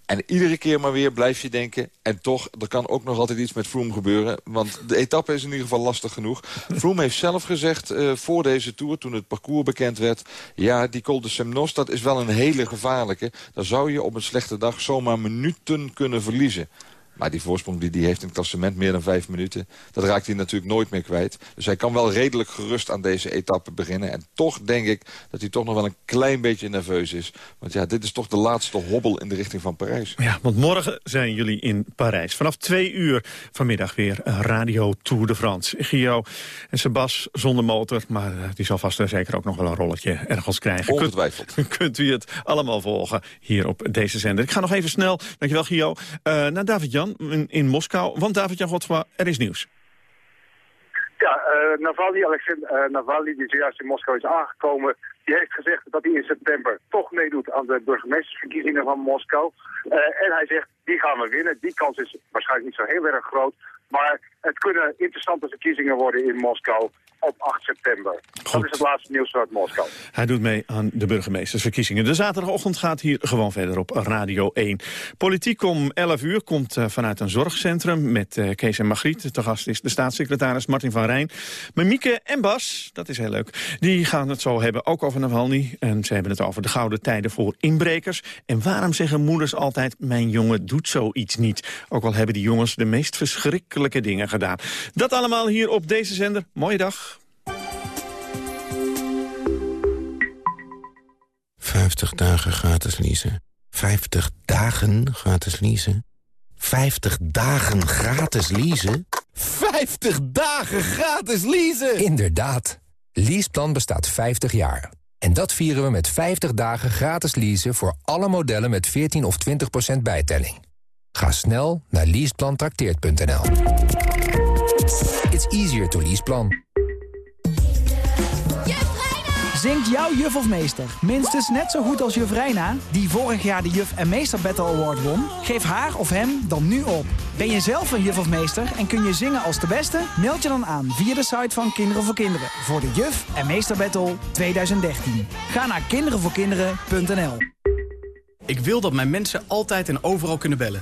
En iedere keer maar weer blijf je denken... en toch, er kan ook nog altijd iets met Froome gebeuren. Want de etappe is in ieder geval lastig genoeg. Froome heeft zelf gezegd uh, voor deze Tour, toen het parcours bekend werd... ja, die Col de Semnos, dat is wel een hele gevaarlijke. Daar zou je op een slechte dag zomaar minuten kunnen verliezen. Maar die voorsprong die, die heeft in het klassement meer dan vijf minuten. Dat raakt hij natuurlijk nooit meer kwijt. Dus hij kan wel redelijk gerust aan deze etappe beginnen. En toch denk ik dat hij toch nog wel een klein beetje nerveus is. Want ja, dit is toch de laatste hobbel in de richting van Parijs. Ja, want morgen zijn jullie in Parijs. Vanaf twee uur vanmiddag weer Radio Tour de France. Gio en Sebas zonder motor. Maar die zal vast en zeker ook nog wel een rolletje ergens krijgen. Ongetwijfeld. Kunt, kunt u het allemaal volgen hier op deze zender. Ik ga nog even snel, dankjewel Gio, uh, naar In, in Moskou. Want David-Jan er is nieuws. Ja, uh, Navalny, Alexander uh, Navalny, die zojuist in Moskou is aangekomen, die heeft gezegd dat hij in september toch meedoet aan de burgemeestersverkiezingen van Moskou. Uh, en hij zegt, die gaan we winnen. Die kans is waarschijnlijk niet zo heel erg groot. Maar het kunnen interessante verkiezingen worden in Moskou op 8 september. Goed. Dat is het laatste nieuws vanuit Moskou. Hij doet mee aan de burgemeestersverkiezingen. De zaterdagochtend gaat hier gewoon verder op Radio 1. Politiek om 11 uur komt uh, vanuit een zorgcentrum met uh, Kees en Margriet. Te gast is de staatssecretaris Martin van Rijn. Maar Mieke en Bas, dat is heel leuk, die gaan het zo hebben ook over Navalny. En ze hebben het over de gouden tijden voor inbrekers. En waarom zeggen moeders altijd, mijn jongen doet zoiets niet. Ook al hebben die jongens de meest verschrikkelijke dingen gedaan. Dat allemaal hier op deze zender. Mooie dag. 50 dagen gratis leasen. 50 dagen gratis leasen. 50 dagen gratis leasen. 50 dagen gratis leasen! Inderdaad. Leaseplan bestaat 50 jaar. En dat vieren we met 50 dagen gratis leasen voor alle modellen met 14 of 20% bijtelling. Ga snel naar leaseplantrakteert.nl. It's easier to leaseplan. Zingt jouw juf of meester minstens net zo goed als juf Reina... die vorig jaar de Juf en Meester Battle Award won? Geef haar of hem dan nu op. Ben je zelf een juf of meester en kun je zingen als de beste? Meld je dan aan via de site van Kinderen voor Kinderen... voor de Juf en Meester Battle 2013. Ga naar kinderenvoorkinderen.nl Ik wil dat mijn mensen altijd en overal kunnen bellen.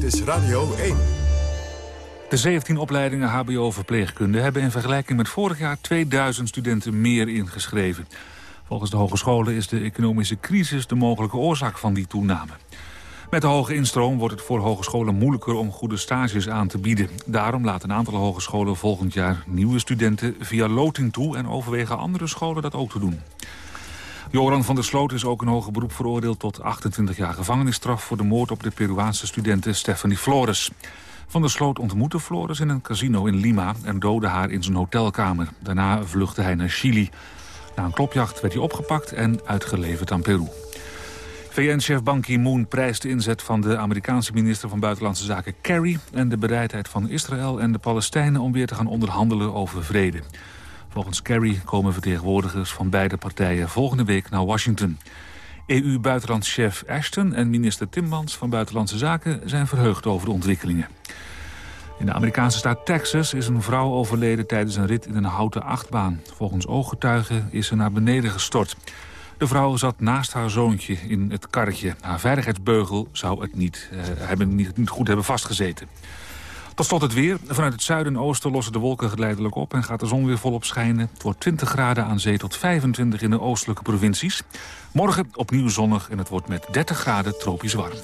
Dit is Radio 1. De 17 opleidingen hbo-verpleegkunde hebben in vergelijking met vorig jaar 2000 studenten meer ingeschreven. Volgens de hogescholen is de economische crisis de mogelijke oorzaak van die toename. Met de hoge instroom wordt het voor hogescholen moeilijker om goede stages aan te bieden. Daarom laten een aantal hogescholen volgend jaar nieuwe studenten via loting toe... en overwegen andere scholen dat ook te doen. Joran van der Sloot is ook in hoger beroep veroordeeld tot 28 jaar gevangenisstraf... voor de moord op de Peruaanse studente Stephanie Flores. Van der Sloot ontmoette Flores in een casino in Lima en doodde haar in zijn hotelkamer. Daarna vluchtte hij naar Chili. Na een klopjacht werd hij opgepakt en uitgeleverd aan Peru. VN-chef Ban Ki-moon prijst de inzet van de Amerikaanse minister van Buitenlandse Zaken Kerry... en de bereidheid van Israël en de Palestijnen om weer te gaan onderhandelen over vrede. Volgens Kerry komen vertegenwoordigers van beide partijen volgende week naar Washington. EU-buitenlandschef Ashton en minister Timmans van Buitenlandse Zaken zijn verheugd over de ontwikkelingen. In de Amerikaanse staat Texas is een vrouw overleden tijdens een rit in een houten achtbaan. Volgens ooggetuigen is ze naar beneden gestort. De vrouw zat naast haar zoontje in het karretje. Haar veiligheidsbeugel zou het niet, uh, hebben, niet goed hebben vastgezeten. Tot slot het weer. Vanuit het zuiden en oosten lossen de wolken geleidelijk op... en gaat de zon weer volop schijnen. Het wordt 20 graden aan zee tot 25 in de oostelijke provincies. Morgen opnieuw zonnig en het wordt met 30 graden tropisch warm.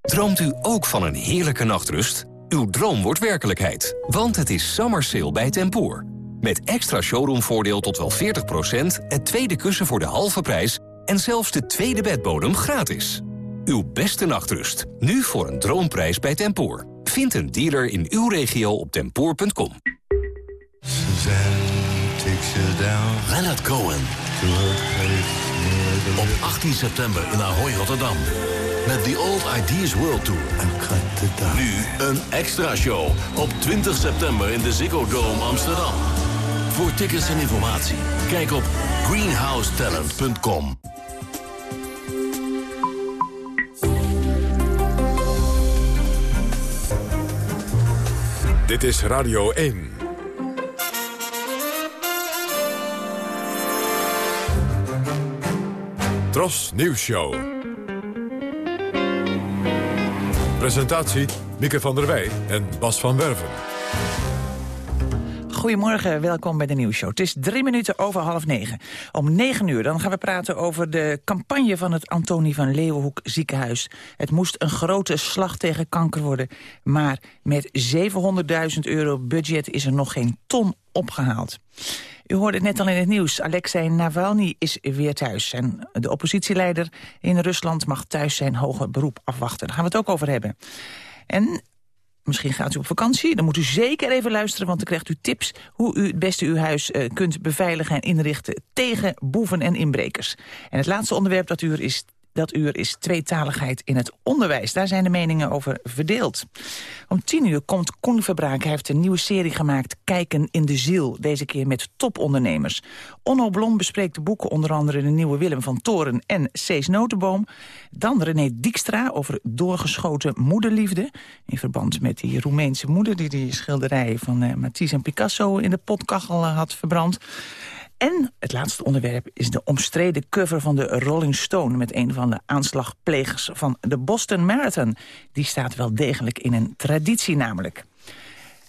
Droomt u ook van een heerlijke nachtrust? Uw droom wordt werkelijkheid, want het is summer sale bij Tempoor. Met extra showroomvoordeel tot wel 40%, het tweede kussen voor de halve prijs... en zelfs de tweede bedbodem gratis. Uw beste nachtrust, nu voor een droomprijs bij Tempoor. Vind een dealer in uw regio op tempoor.com. Leonard Cohen. Op 18 september in Ahoy, Rotterdam. Met The Old Ideas World Tour. Nu een extra show op 20 september in de Ziggo Dome Amsterdam. Voor tickets en informatie, kijk op greenhousetalent.com. Dit is Radio 1. Tros Nieuws Show. Presentatie Mieke van der Wij en Bas van Werven. Goedemorgen, welkom bij de nieuwsshow. Het is drie minuten over half negen. Om negen uur dan gaan we praten over de campagne van het Antonie van Leeuwenhoek ziekenhuis. Het moest een grote slag tegen kanker worden. Maar met 700.000 euro budget is er nog geen ton opgehaald. U hoorde het net al in het nieuws. Alexei Navalny is weer thuis. En de oppositieleider in Rusland mag thuis zijn hoger beroep afwachten. Daar gaan we het ook over hebben. En Misschien gaat u op vakantie, dan moet u zeker even luisteren... want dan krijgt u tips hoe u het beste uw huis uh, kunt beveiligen en inrichten... tegen boeven en inbrekers. En het laatste onderwerp dat uur is dat uur is tweetaligheid in het onderwijs. Daar zijn de meningen over verdeeld. Om tien uur komt Koen Verbraak. Hij heeft een nieuwe serie gemaakt, Kijken in de Ziel. Deze keer met topondernemers. Onno Blom bespreekt de boeken onder andere De Nieuwe Willem van Toren en Cees Notenboom. Dan René Dijkstra over doorgeschoten moederliefde. In verband met die Roemeense moeder die die schilderijen van uh, Matisse en Picasso in de potkachel uh, had verbrand. En het laatste onderwerp is de omstreden cover van de Rolling Stone... met een van de aanslagplegers van de Boston Marathon. Die staat wel degelijk in een traditie namelijk.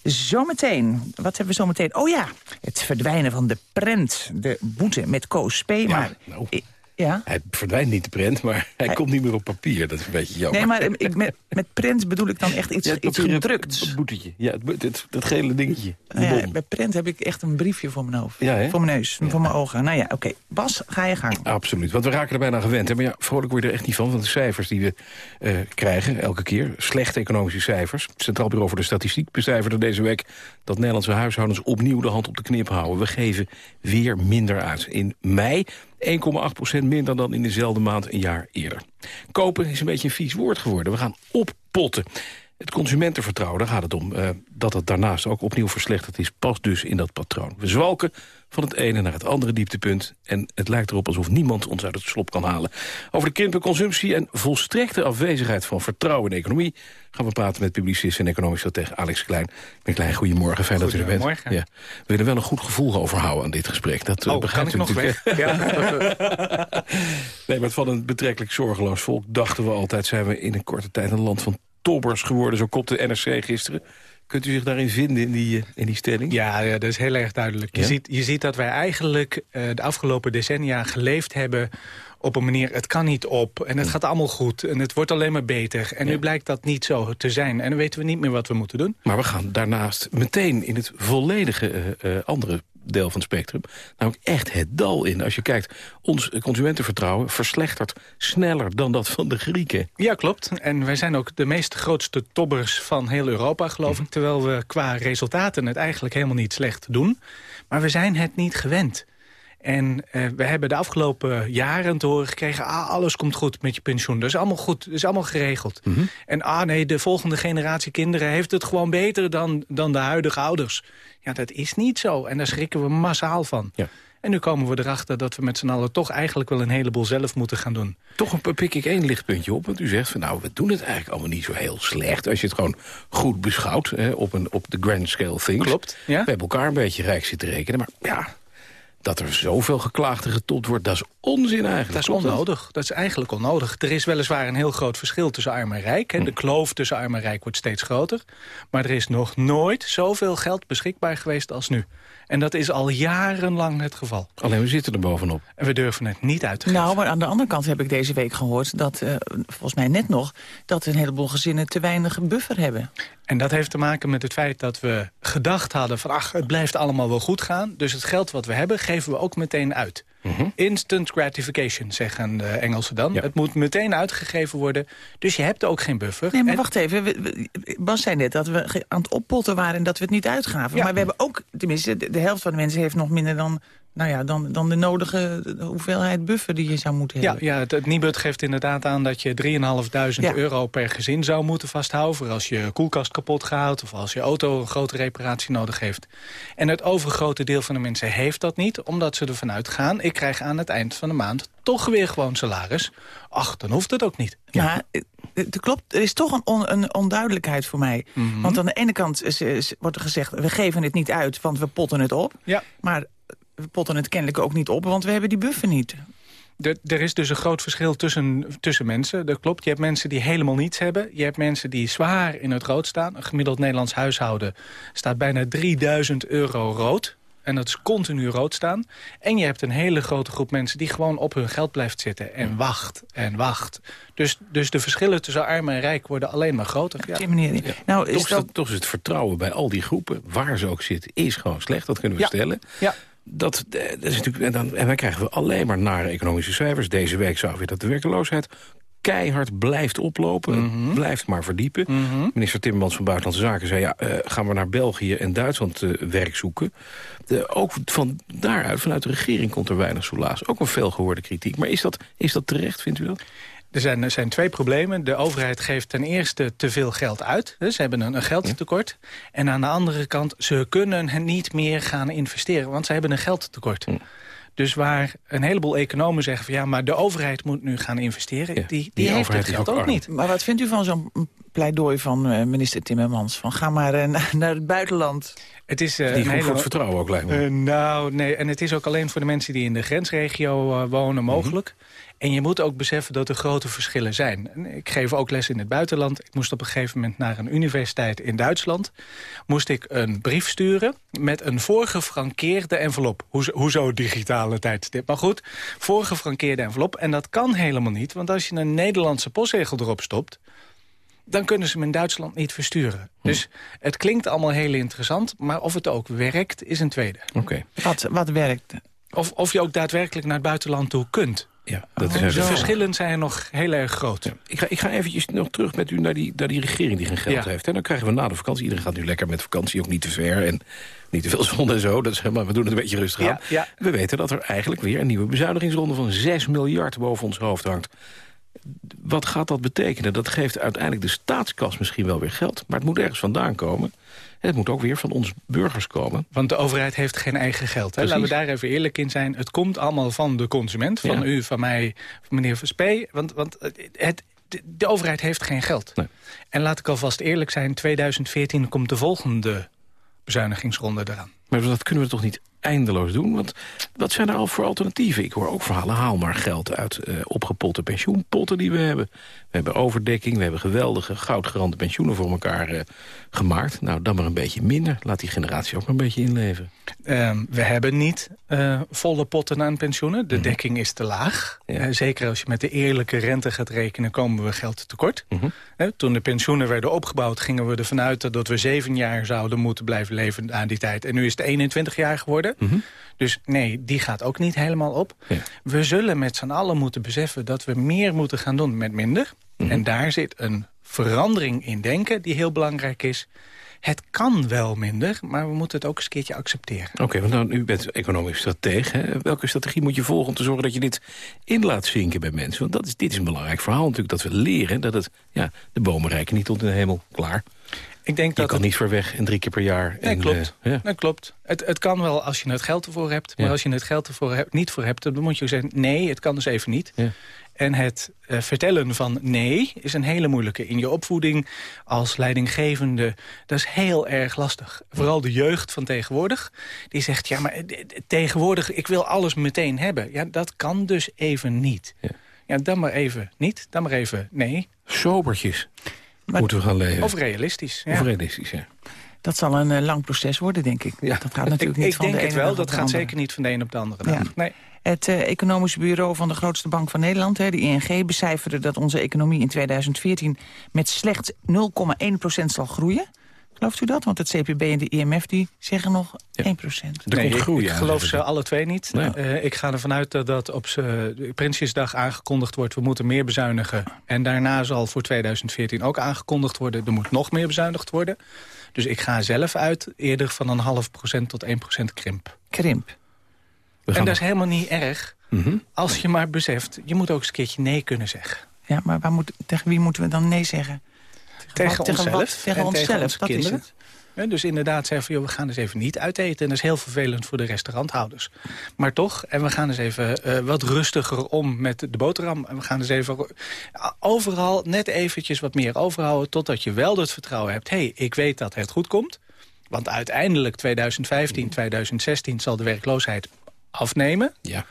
Zometeen, wat hebben we zometeen? Oh ja, het verdwijnen van de prent, de boete met Koos P. Ja, maar nou. Ja. Hij verdwijnt niet de print, maar hij, komt niet meer op papier. Dat is een beetje jammer. Nee, maar ik, met, met print bedoel ik dan echt iets, Ja, het iets gedrukt. boetetje. Ja, het, het, het- dat gele dingetje. Ja, bij print heb ik echt een briefje voor mijn hoofd. Ja? Voor mijn neus, voor mijn ogen. Nou ja, oké. Bas, ga je gang. Absoluut, want we raken er bijna gewend. Hè? Maar ja, vrolijk word je er echt niet van, van de cijfers die we eh, krijgen elke keer. Slechte economische cijfers. Het Centraal Bureau voor de Statistiek becijferde deze week... dat Nederlandse huishoudens opnieuw de hand op de knip houden. We geven weer minder uit. In mei 1,8% minder dan in dezelfde maand een jaar eerder. Kopen is een beetje een vies woord geworden. We gaan oppotten. Het consumentenvertrouwen, daar gaat het om. eh, dat het daarnaast ook opnieuw verslechterd is, past dus in dat patroon. We zwalken van het ene naar het andere dieptepunt... en het lijkt erop alsof niemand ons uit het slop kan halen. Over de krimpenconsumptie en volstrekte afwezigheid van vertrouwen in de economie... gaan we praten met publicist en economisch stratege Alex Klein. Meneer Klein, goedemorgen, fijn dat u er bent. Goedemorgen. Ja. We willen wel een goed gevoel overhouden aan dit gesprek. Dat eh, Oh, begrijpt kan ik u nog weg? hè? nee, maar van een betrekkelijk zorgeloos volk dachten we altijd... zijn we in een korte tijd een land van tobbers geworden. Zo kopte de NRC gisteren. Kunt u zich daarin vinden, in die, eh, in die stelling? Ja, ja, dat is heel erg duidelijk. Je, Ja? ziet, je ziet dat wij eigenlijk eh, de afgelopen decennia geleefd hebben op een manier, het kan niet op en het gaat allemaal goed en het wordt alleen maar beter. En nu blijkt dat niet zo te zijn en dan weten we niet meer wat we moeten doen. Maar we gaan daarnaast meteen in het volledige eh, andere deel van het spectrum. Namelijk echt het dal in. Als je kijkt, ons consumentenvertrouwen verslechtert sneller dan dat van de Grieken. Ja, klopt. En wij zijn ook de meest grootste tobbers van heel Europa, geloof ik. Terwijl we qua resultaten het eigenlijk helemaal niet slecht doen. Maar we zijn het niet gewend. En eh, we hebben de afgelopen jaren te horen gekregen... Ah, alles komt goed met je pensioen. Dat is allemaal goed, dat is allemaal geregeld. En ah nee, de volgende generatie kinderen heeft het gewoon beter dan, dan de huidige ouders. Ja, dat is niet zo. En daar schrikken we massaal van. En nu komen we erachter dat we met z'n allen toch eigenlijk wel een heleboel zelf moeten gaan doen. Toch een, pik ik één lichtpuntje op. Want u zegt van nou, we doen het eigenlijk allemaal niet zo heel slecht. Als je het gewoon goed beschouwt hè, op, een, op de grand scale things. Klopt, ja. We hebben elkaar een beetje rijk zitten rekenen. Maar ja, dat er zoveel geklaagd en getopt wordt, dat is onzin eigenlijk. Dat is Klopt onnodig. Dat is eigenlijk onnodig. Er is weliswaar een heel groot verschil tussen arm en rijk. Hm. Hè. De kloof tussen arm en rijk wordt steeds groter. Maar er is nog nooit zoveel geld beschikbaar geweest als nu. En dat is al jarenlang het geval. Alleen we zitten er bovenop. En we durven het niet uit te geven. Nou, maar aan de andere kant heb ik deze week gehoord... dat, eh, volgens mij net nog, dat een heleboel gezinnen te weinig buffer hebben. En dat heeft te maken met het feit dat we gedacht hadden van... ach, het blijft allemaal wel goed gaan. Dus het geld wat we hebben, geven we ook meteen uit. Mhm. Instant gratification, zeggen de Engelsen dan. Het moet meteen uitgegeven worden. Dus je hebt ook geen buffer. Nee, maar En- wacht even. We- we- Bas zei net dat we aan het oppotten waren... en dat we het niet uitgaven. Ja. Maar we hebben ook, tenminste, de, de helft van de mensen... heeft nog minder dan, nou ja, dan, dan de nodige hoeveelheid buffer die je zou moeten Ja, hebben. ja het, het Nibud geeft inderdaad aan dat je 3.500 Ja. euro per gezin zou moeten vasthouden... voor als je koelkast kapot gaat of als je auto een grote reparatie nodig heeft. En het overgrote deel van de mensen heeft dat niet... omdat ze ervan uitgaan, ik krijg aan het eind van de maand toch weer gewoon salaris. Ach, dan hoeft het ook niet. Maar eh, het klopt, er is toch een, on- een onduidelijkheid voor mij. Mhm. Want aan de ene kant is- is- wordt er gezegd... we geven het niet uit, want we potten het op. Ja. Maar we potten het kennelijk ook niet op, want we hebben die buffer niet. Er, er is dus een groot verschil tussen, tussen mensen. Dat klopt. Je hebt mensen die helemaal niets hebben. Je hebt mensen die zwaar in het rood staan. Een gemiddeld Nederlands huishouden staat bijna 3000 euro rood. En dat is continu rood staan. En je hebt een hele grote groep mensen die gewoon op hun geld blijft zitten. En wacht en wacht. Dus, dus de verschillen tussen arm en rijk worden alleen maar groter. Ja. Nou, toch, is dat... toch is het vertrouwen bij al die groepen, waar ze ook zitten, is gewoon slecht. Dat kunnen we Ja. stellen. Ja. Dat, eh, dat is natuurlijk, en, dan, en dan krijgen we alleen maar nare economische cijfers. Deze week zagen we dat de werkeloosheid keihard blijft oplopen. Mhm. Blijft maar verdiepen. Minister Timmermans van Buitenlandse Zaken zei... ja, eh, gaan we naar België en Duitsland eh, werk zoeken. De, ook van daaruit, vanuit de regering, komt er weinig soelaas. Ook een veelgehoorde kritiek. Maar is dat, is dat terecht, vindt u dat? Er zijn, er zijn twee problemen. De overheid geeft ten eerste te veel geld uit. Dus ze hebben een, een geldtekort. En aan de andere kant, ze kunnen het niet meer gaan investeren. Want ze hebben een geldtekort. Dus waar een heleboel economen zeggen van... ja, maar de overheid moet nu gaan investeren. die die, die heeft het geld ook niet. Maar wat vindt u van zo'n pleidooi van eh, minister Timmermans? Van ga maar eh, naar, naar het buitenland. Het is, eh, Niet een goed hele- voor het vertrouwen ook, lijkt me. Eh, nou, nee. En het is ook alleen voor de mensen die in de grensregio wonen mogelijk. En je moet ook beseffen dat er grote verschillen zijn. Ik geef ook les in het buitenland. Ik moest op een gegeven moment naar een universiteit in Duitsland. Moest ik een brief sturen met een voorgefrankeerde envelop. Hoezo, hoezo digitale tijdstip? Maar goed, voorgefrankeerde envelop. En dat kan helemaal niet, want als je een Nederlandse postzegel erop stopt dan kunnen ze hem in Duitsland niet versturen. Hm. Dus het klinkt allemaal heel interessant, maar of het ook werkt is een tweede. Oké. Wat, wat werkt? Of, of je ook daadwerkelijk naar het buitenland toe kunt. Ja, dat de is even- verschillen zijn nog heel erg groot. Ik ga, ik ga eventjes nog terug met u naar die, naar die regering die geen geld Ja. heeft. En dan krijgen we na de vakantie, iedereen gaat nu lekker met vakantie, ook niet te ver en niet te veel zon en zo. Dat is, maar we doen het een beetje rustig aan. ja. We weten dat er eigenlijk weer een nieuwe bezuinigingsronde van 6 miljard boven ons hoofd hangt. Wat gaat dat betekenen? Dat geeft uiteindelijk de staatskas misschien wel weer geld. Maar het moet ergens vandaan komen. Het moet ook weer van ons burgers komen. Want de overheid heeft geen eigen geld. Hè? Laten we daar even eerlijk in zijn. Het komt allemaal van de consument. Van Ja. u, van mij, van meneer Verspee. Want, want het, de, de overheid heeft geen geld. En laat ik alvast eerlijk zijn. 2014 komt de volgende bezuinigingsronde eraan. Maar dat kunnen we toch niet eindeloos doen? Want wat zijn er al voor alternatieven? Ik hoor ook verhalen, haal maar geld uit eh, opgepotte pensioenpotten die we hebben. We hebben overdekking, we hebben geweldige goudgerande pensioenen voor elkaar eh, gemaakt. Nou, dan maar een beetje minder. Laat die generatie ook maar een beetje inleven. Ehm, we hebben niet eh, volle potten aan pensioenen. De dekking is te laag. Eh, zeker als je met de eerlijke rente gaat rekenen... komen we geld tekort. Eh, toen de pensioenen werden opgebouwd... gingen we ervan uit dat we zeven jaar zouden moeten blijven leven aan die tijd. En nu is het 21 jaar geworden. Dus nee, die gaat ook niet helemaal op. We zullen met z'n allen moeten beseffen... dat we meer moeten gaan doen met minder. En daar zit een verandering in denken die heel belangrijk is. Het kan wel minder, maar we moeten het ook eens een keertje accepteren. Oké, want nou, u bent economisch strateeg. Hè? Welke strategie moet je volgen om te zorgen dat je dit in laat zinken bij mensen? Want dat is, dit is een belangrijk verhaal natuurlijk, dat we leren... dat het, ja, de bomen reiken niet tot in de hemel. Klaar. Ik denk je dat kan het- niet ver weg en drie keer per jaar. Nee, en, klopt. eh, ja. Dat klopt. Het, het kan wel als je het geld ervoor hebt. Maar Ja. als je het geld ervoor hebt, niet voor hebt... dan moet je zeggen, nee, het kan dus even niet. En het eh, vertellen van nee is een hele moeilijke. In je opvoeding als leidinggevende, dat is heel erg lastig. Vooral de jeugd van tegenwoordig. Die zegt, ja, maar eh, tegenwoordig, ik wil alles meteen hebben. Ja, dat kan dus even niet. Ja, dan maar even niet, dan maar even nee. Sobertjes moeten we gaan leven. Of realistisch. Ja. Of realistisch, ja. Dat zal een eh, lang proces worden, denk ik. Dat gaat natuurlijk ik niet ik van de ene dat de gaat andere. zeker niet van de een op de andere Ja. dag. Nee. Het eh, economisch bureau van de grootste bank van Nederland, hè, de ING, becijferde dat onze economie in 2014 met slechts 0,1% zal groeien. Gelooft u dat? Want het CPB en de IMF die zeggen nog 1% Nee, ik- Ik, geloof ze alle twee niet. Ja. Eh, ik ga ervan uit dat dat op Prinsjesdag aangekondigd wordt. We moeten meer bezuinigen. En daarna zal voor 2014 ook aangekondigd worden... er moet nog meer bezuinigd worden. Dus ik ga zelf uit eerder van een half procent tot 1 procent krimp. Krimp. En dat is helemaal niet erg. Als je maar beseft, je moet ook eens een keertje nee kunnen zeggen. Ja, maar waar moet, tegen wie moeten we dan nee zeggen? Tegen? Tegen onszelf. wat? Tegen en onszelf, onze dat is kinderen. het. Ja, dus inderdaad zeggen van, joh, we gaan eens even niet uiteten. En dat is heel vervelend voor de restauranthouders. Maar toch, en we gaan eens even eh, wat rustiger om met de boterham. En we gaan eens even overal net eventjes wat meer overhouden... totdat je wel het vertrouwen hebt. Hé, hey, ik weet dat het goed komt. Want uiteindelijk 2015, 2016 zal de werkloosheid afnemen. Ja.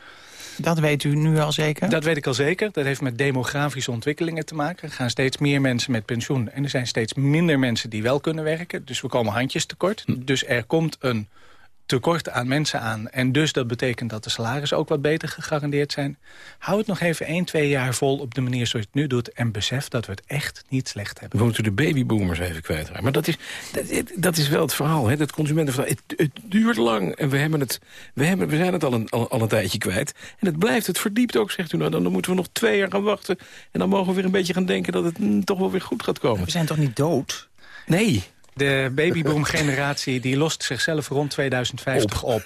Dat weet u nu al zeker? Dat weet ik al zeker. Dat heeft met demografische ontwikkelingen te maken. Er gaan steeds meer mensen met pensioen. En er zijn steeds minder mensen die wel kunnen werken. Dus we komen handjes tekort. Dus er komt een tekort aan mensen aan. En dus dat betekent dat de salarissen ook wat beter gegarandeerd zijn. Hou het nog even 1, 2 jaar vol op de manier zoals je het nu doet. En besef dat we het echt niet slecht hebben. We moeten de babyboomers even kwijtraken. Maar dat is, dat, dat is wel het verhaal, hè? dat consumentenverhaal. Het, het duurt lang en we, hebben het, we, hebben, we zijn het al een, al, al een tijdje kwijt. En het blijft, het verdiept ook, zegt u. Nou, dan, dan moeten we nog twee jaar gaan wachten. En dan mogen we weer een beetje gaan denken dat het mm, toch wel weer goed gaat komen. We zijn toch niet dood? Nee. De babyboom-generatie die lost zichzelf rond 2050 op.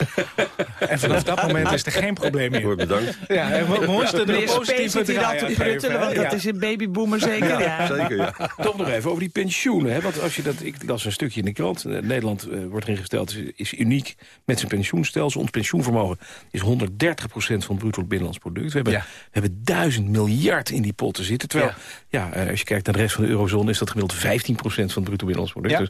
En vanaf dat moment is er geen probleem meer. bedankt. Ja, en we moesten er positieve al draai te pruttelen, want dat is een babyboomer zeker. Ja, Toch nog even over die pensioenen. Hè? Want als je dat, ik las een stukje in de krant. Eh, Nederland eh, wordt erin gesteld, is, is uniek met zijn pensioenstelsel. Ons pensioenvermogen is 130% van het bruto binnenlands product. We hebben, Ja. we hebben duizend miljard in die potten zitten. Terwijl, ja. eh, als je kijkt naar de rest van de eurozone... is dat gemiddeld 15% van het bruto binnenlands product. Ja. Dus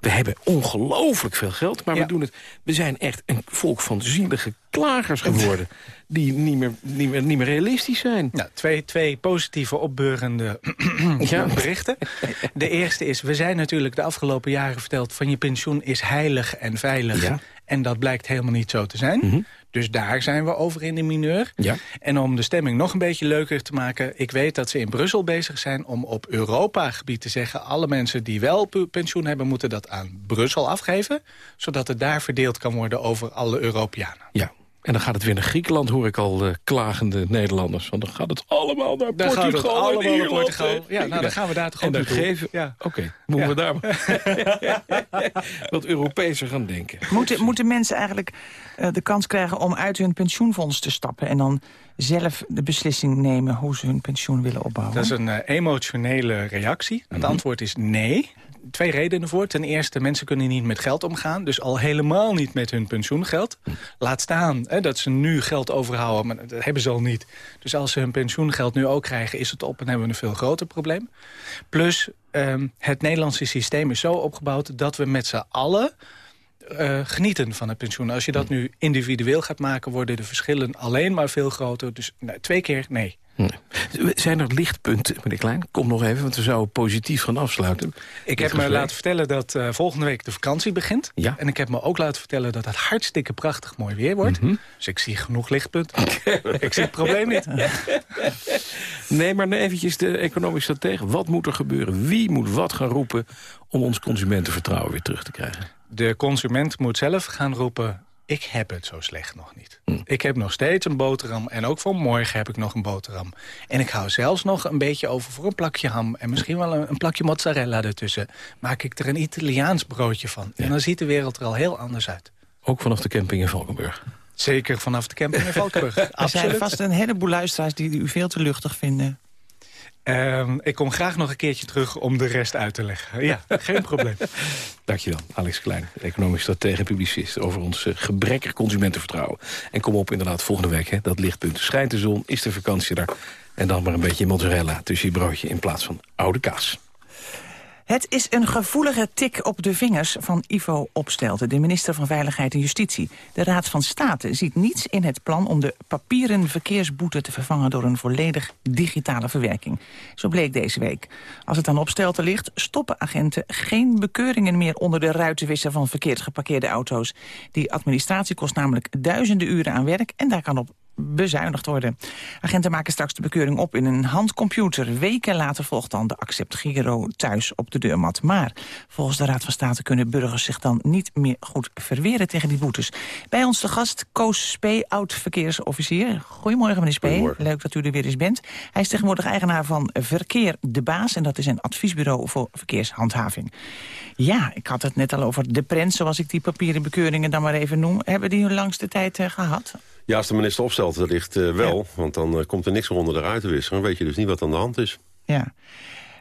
We hebben ongelooflijk veel geld, maar we doen het... We zijn echt een volk van zielige klagers geworden... die niet meer, niet meer, niet meer realistisch zijn. Nou, twee, twee positieve, opbeurende ja. berichten. De eerste is, we zijn natuurlijk de afgelopen jaren verteld... van je pensioen is heilig en veilig. Ja. En dat blijkt helemaal niet zo te zijn. Mm -hmm. Dus daar zijn we over in de mineur. Ja. En om de stemming nog een beetje leuker te maken... ik weet dat ze in Brussel bezig zijn om op Europa-gebied te zeggen... alle mensen die wel pensioen hebben, moeten dat aan Brussel afgeven... zodat het daar verdeeld kan worden over alle Europeanen. Ja, en dan gaat het weer naar Griekenland, hoor ik al uh, klagende Nederlanders. Want dan gaat het allemaal naar dan Portugal. Gaat het allemaal naar Portugal. Ja, nou, dan gaan we daar toch dan geven. Ja. Oké, okay, moeten ja. we daar maar wat Europeeser gaan denken. Moeten, moeten mensen eigenlijk uh, de kans krijgen om uit hun pensioenfonds te stappen... en dan zelf de beslissing nemen hoe ze hun pensioen willen opbouwen? Dat is een uh, emotionele reactie. Het mm -hmm. antwoord is nee twee redenen voor. Ten eerste, mensen kunnen niet met geld omgaan. Dus al helemaal niet met hun pensioengeld. Laat staan hè, dat ze nu geld overhouden, maar dat hebben ze al niet. Dus als ze hun pensioengeld nu ook krijgen, is het op en hebben we een veel groter probleem. Plus, um, het Nederlandse systeem is zo opgebouwd dat we met z'n allen... Uh, genieten van het pensioen. Als je dat nu individueel gaat maken, worden de verschillen alleen maar veel groter. Dus nou, twee keer nee. Nee. Zijn er lichtpunten, meneer Klein? Kom nog even, want we zouden positief gaan afsluiten. Ik heb me laten vertellen dat uh, volgende week de vakantie begint. Ja. En ik heb me ook laten vertellen dat het hartstikke prachtig mooi weer wordt. Mm -hmm. Dus ik zie genoeg lichtpunten. ik zie het probleem niet. nee, maar eventjes de economische stratege. Wat moet er gebeuren? Wie moet wat gaan roepen om ons consumentenvertrouwen weer terug te krijgen? De consument moet zelf gaan roepen ik heb het zo slecht nog niet. Hm. Ik heb nog steeds een boterham en ook voor morgen heb ik nog een boterham. En ik hou zelfs nog een beetje over voor een plakje ham... en misschien wel een, een plakje mozzarella ertussen. Maak ik er een Italiaans broodje van. Ja. En dan ziet de wereld er al heel anders uit. Ook vanaf de camping in Valkenburg? Zeker vanaf de camping in Valkenburg. er zijn vast een heleboel luisteraars die u veel te luchtig vinden. Um, ik kom graag nog een keertje terug om de rest uit te leggen. Ja, geen probleem. Dankjewel, Alex Klein, economisch stratege en publicist... over ons uh, gebrekkig consumentenvertrouwen. En kom op inderdaad volgende week, hè, dat lichtpunt. Schijnt de zon, is de vakantie daar. En dan maar een beetje mozzarella tussen je broodje... in plaats van oude kaas. Het is een gevoelige tik op de vingers van Ivo Opstelten, de minister van Veiligheid en Justitie. De Raad van State ziet niets in het plan om de papieren verkeersboete te vervangen door een volledig digitale verwerking. Zo bleek deze week. Als het aan Opstelten ligt, stoppen agenten geen bekeuringen meer onder de ruitenwisser van verkeerd geparkeerde auto's. Die administratie kost namelijk duizenden uren aan werk en daar kan op bezuinigd worden. Agenten maken straks de bekeuring op in een handcomputer. Weken later volgt dan de Accept Giro thuis op de deurmat. Maar volgens de Raad van State kunnen burgers zich dan niet meer goed verweren tegen die boetes. Bij ons de gast Koos Spee, oud-verkeersofficier. Goedemorgen meneer Spee, leuk dat u er weer eens bent. Hij is tegenwoordig eigenaar van Verkeer de Baas... en dat is een adviesbureau voor verkeershandhaving. Ja, ik had het net al over de prent, zoals ik die papieren bekeuringen dan maar even noem. Hebben die hun langste tijd uh, gehad? Ja, als de minister opstelt, dat ligt uh, wel. Ja. Want dan uh, komt er niks onder de ruitenwisser. Dan weet je dus niet wat aan de hand is. Ja.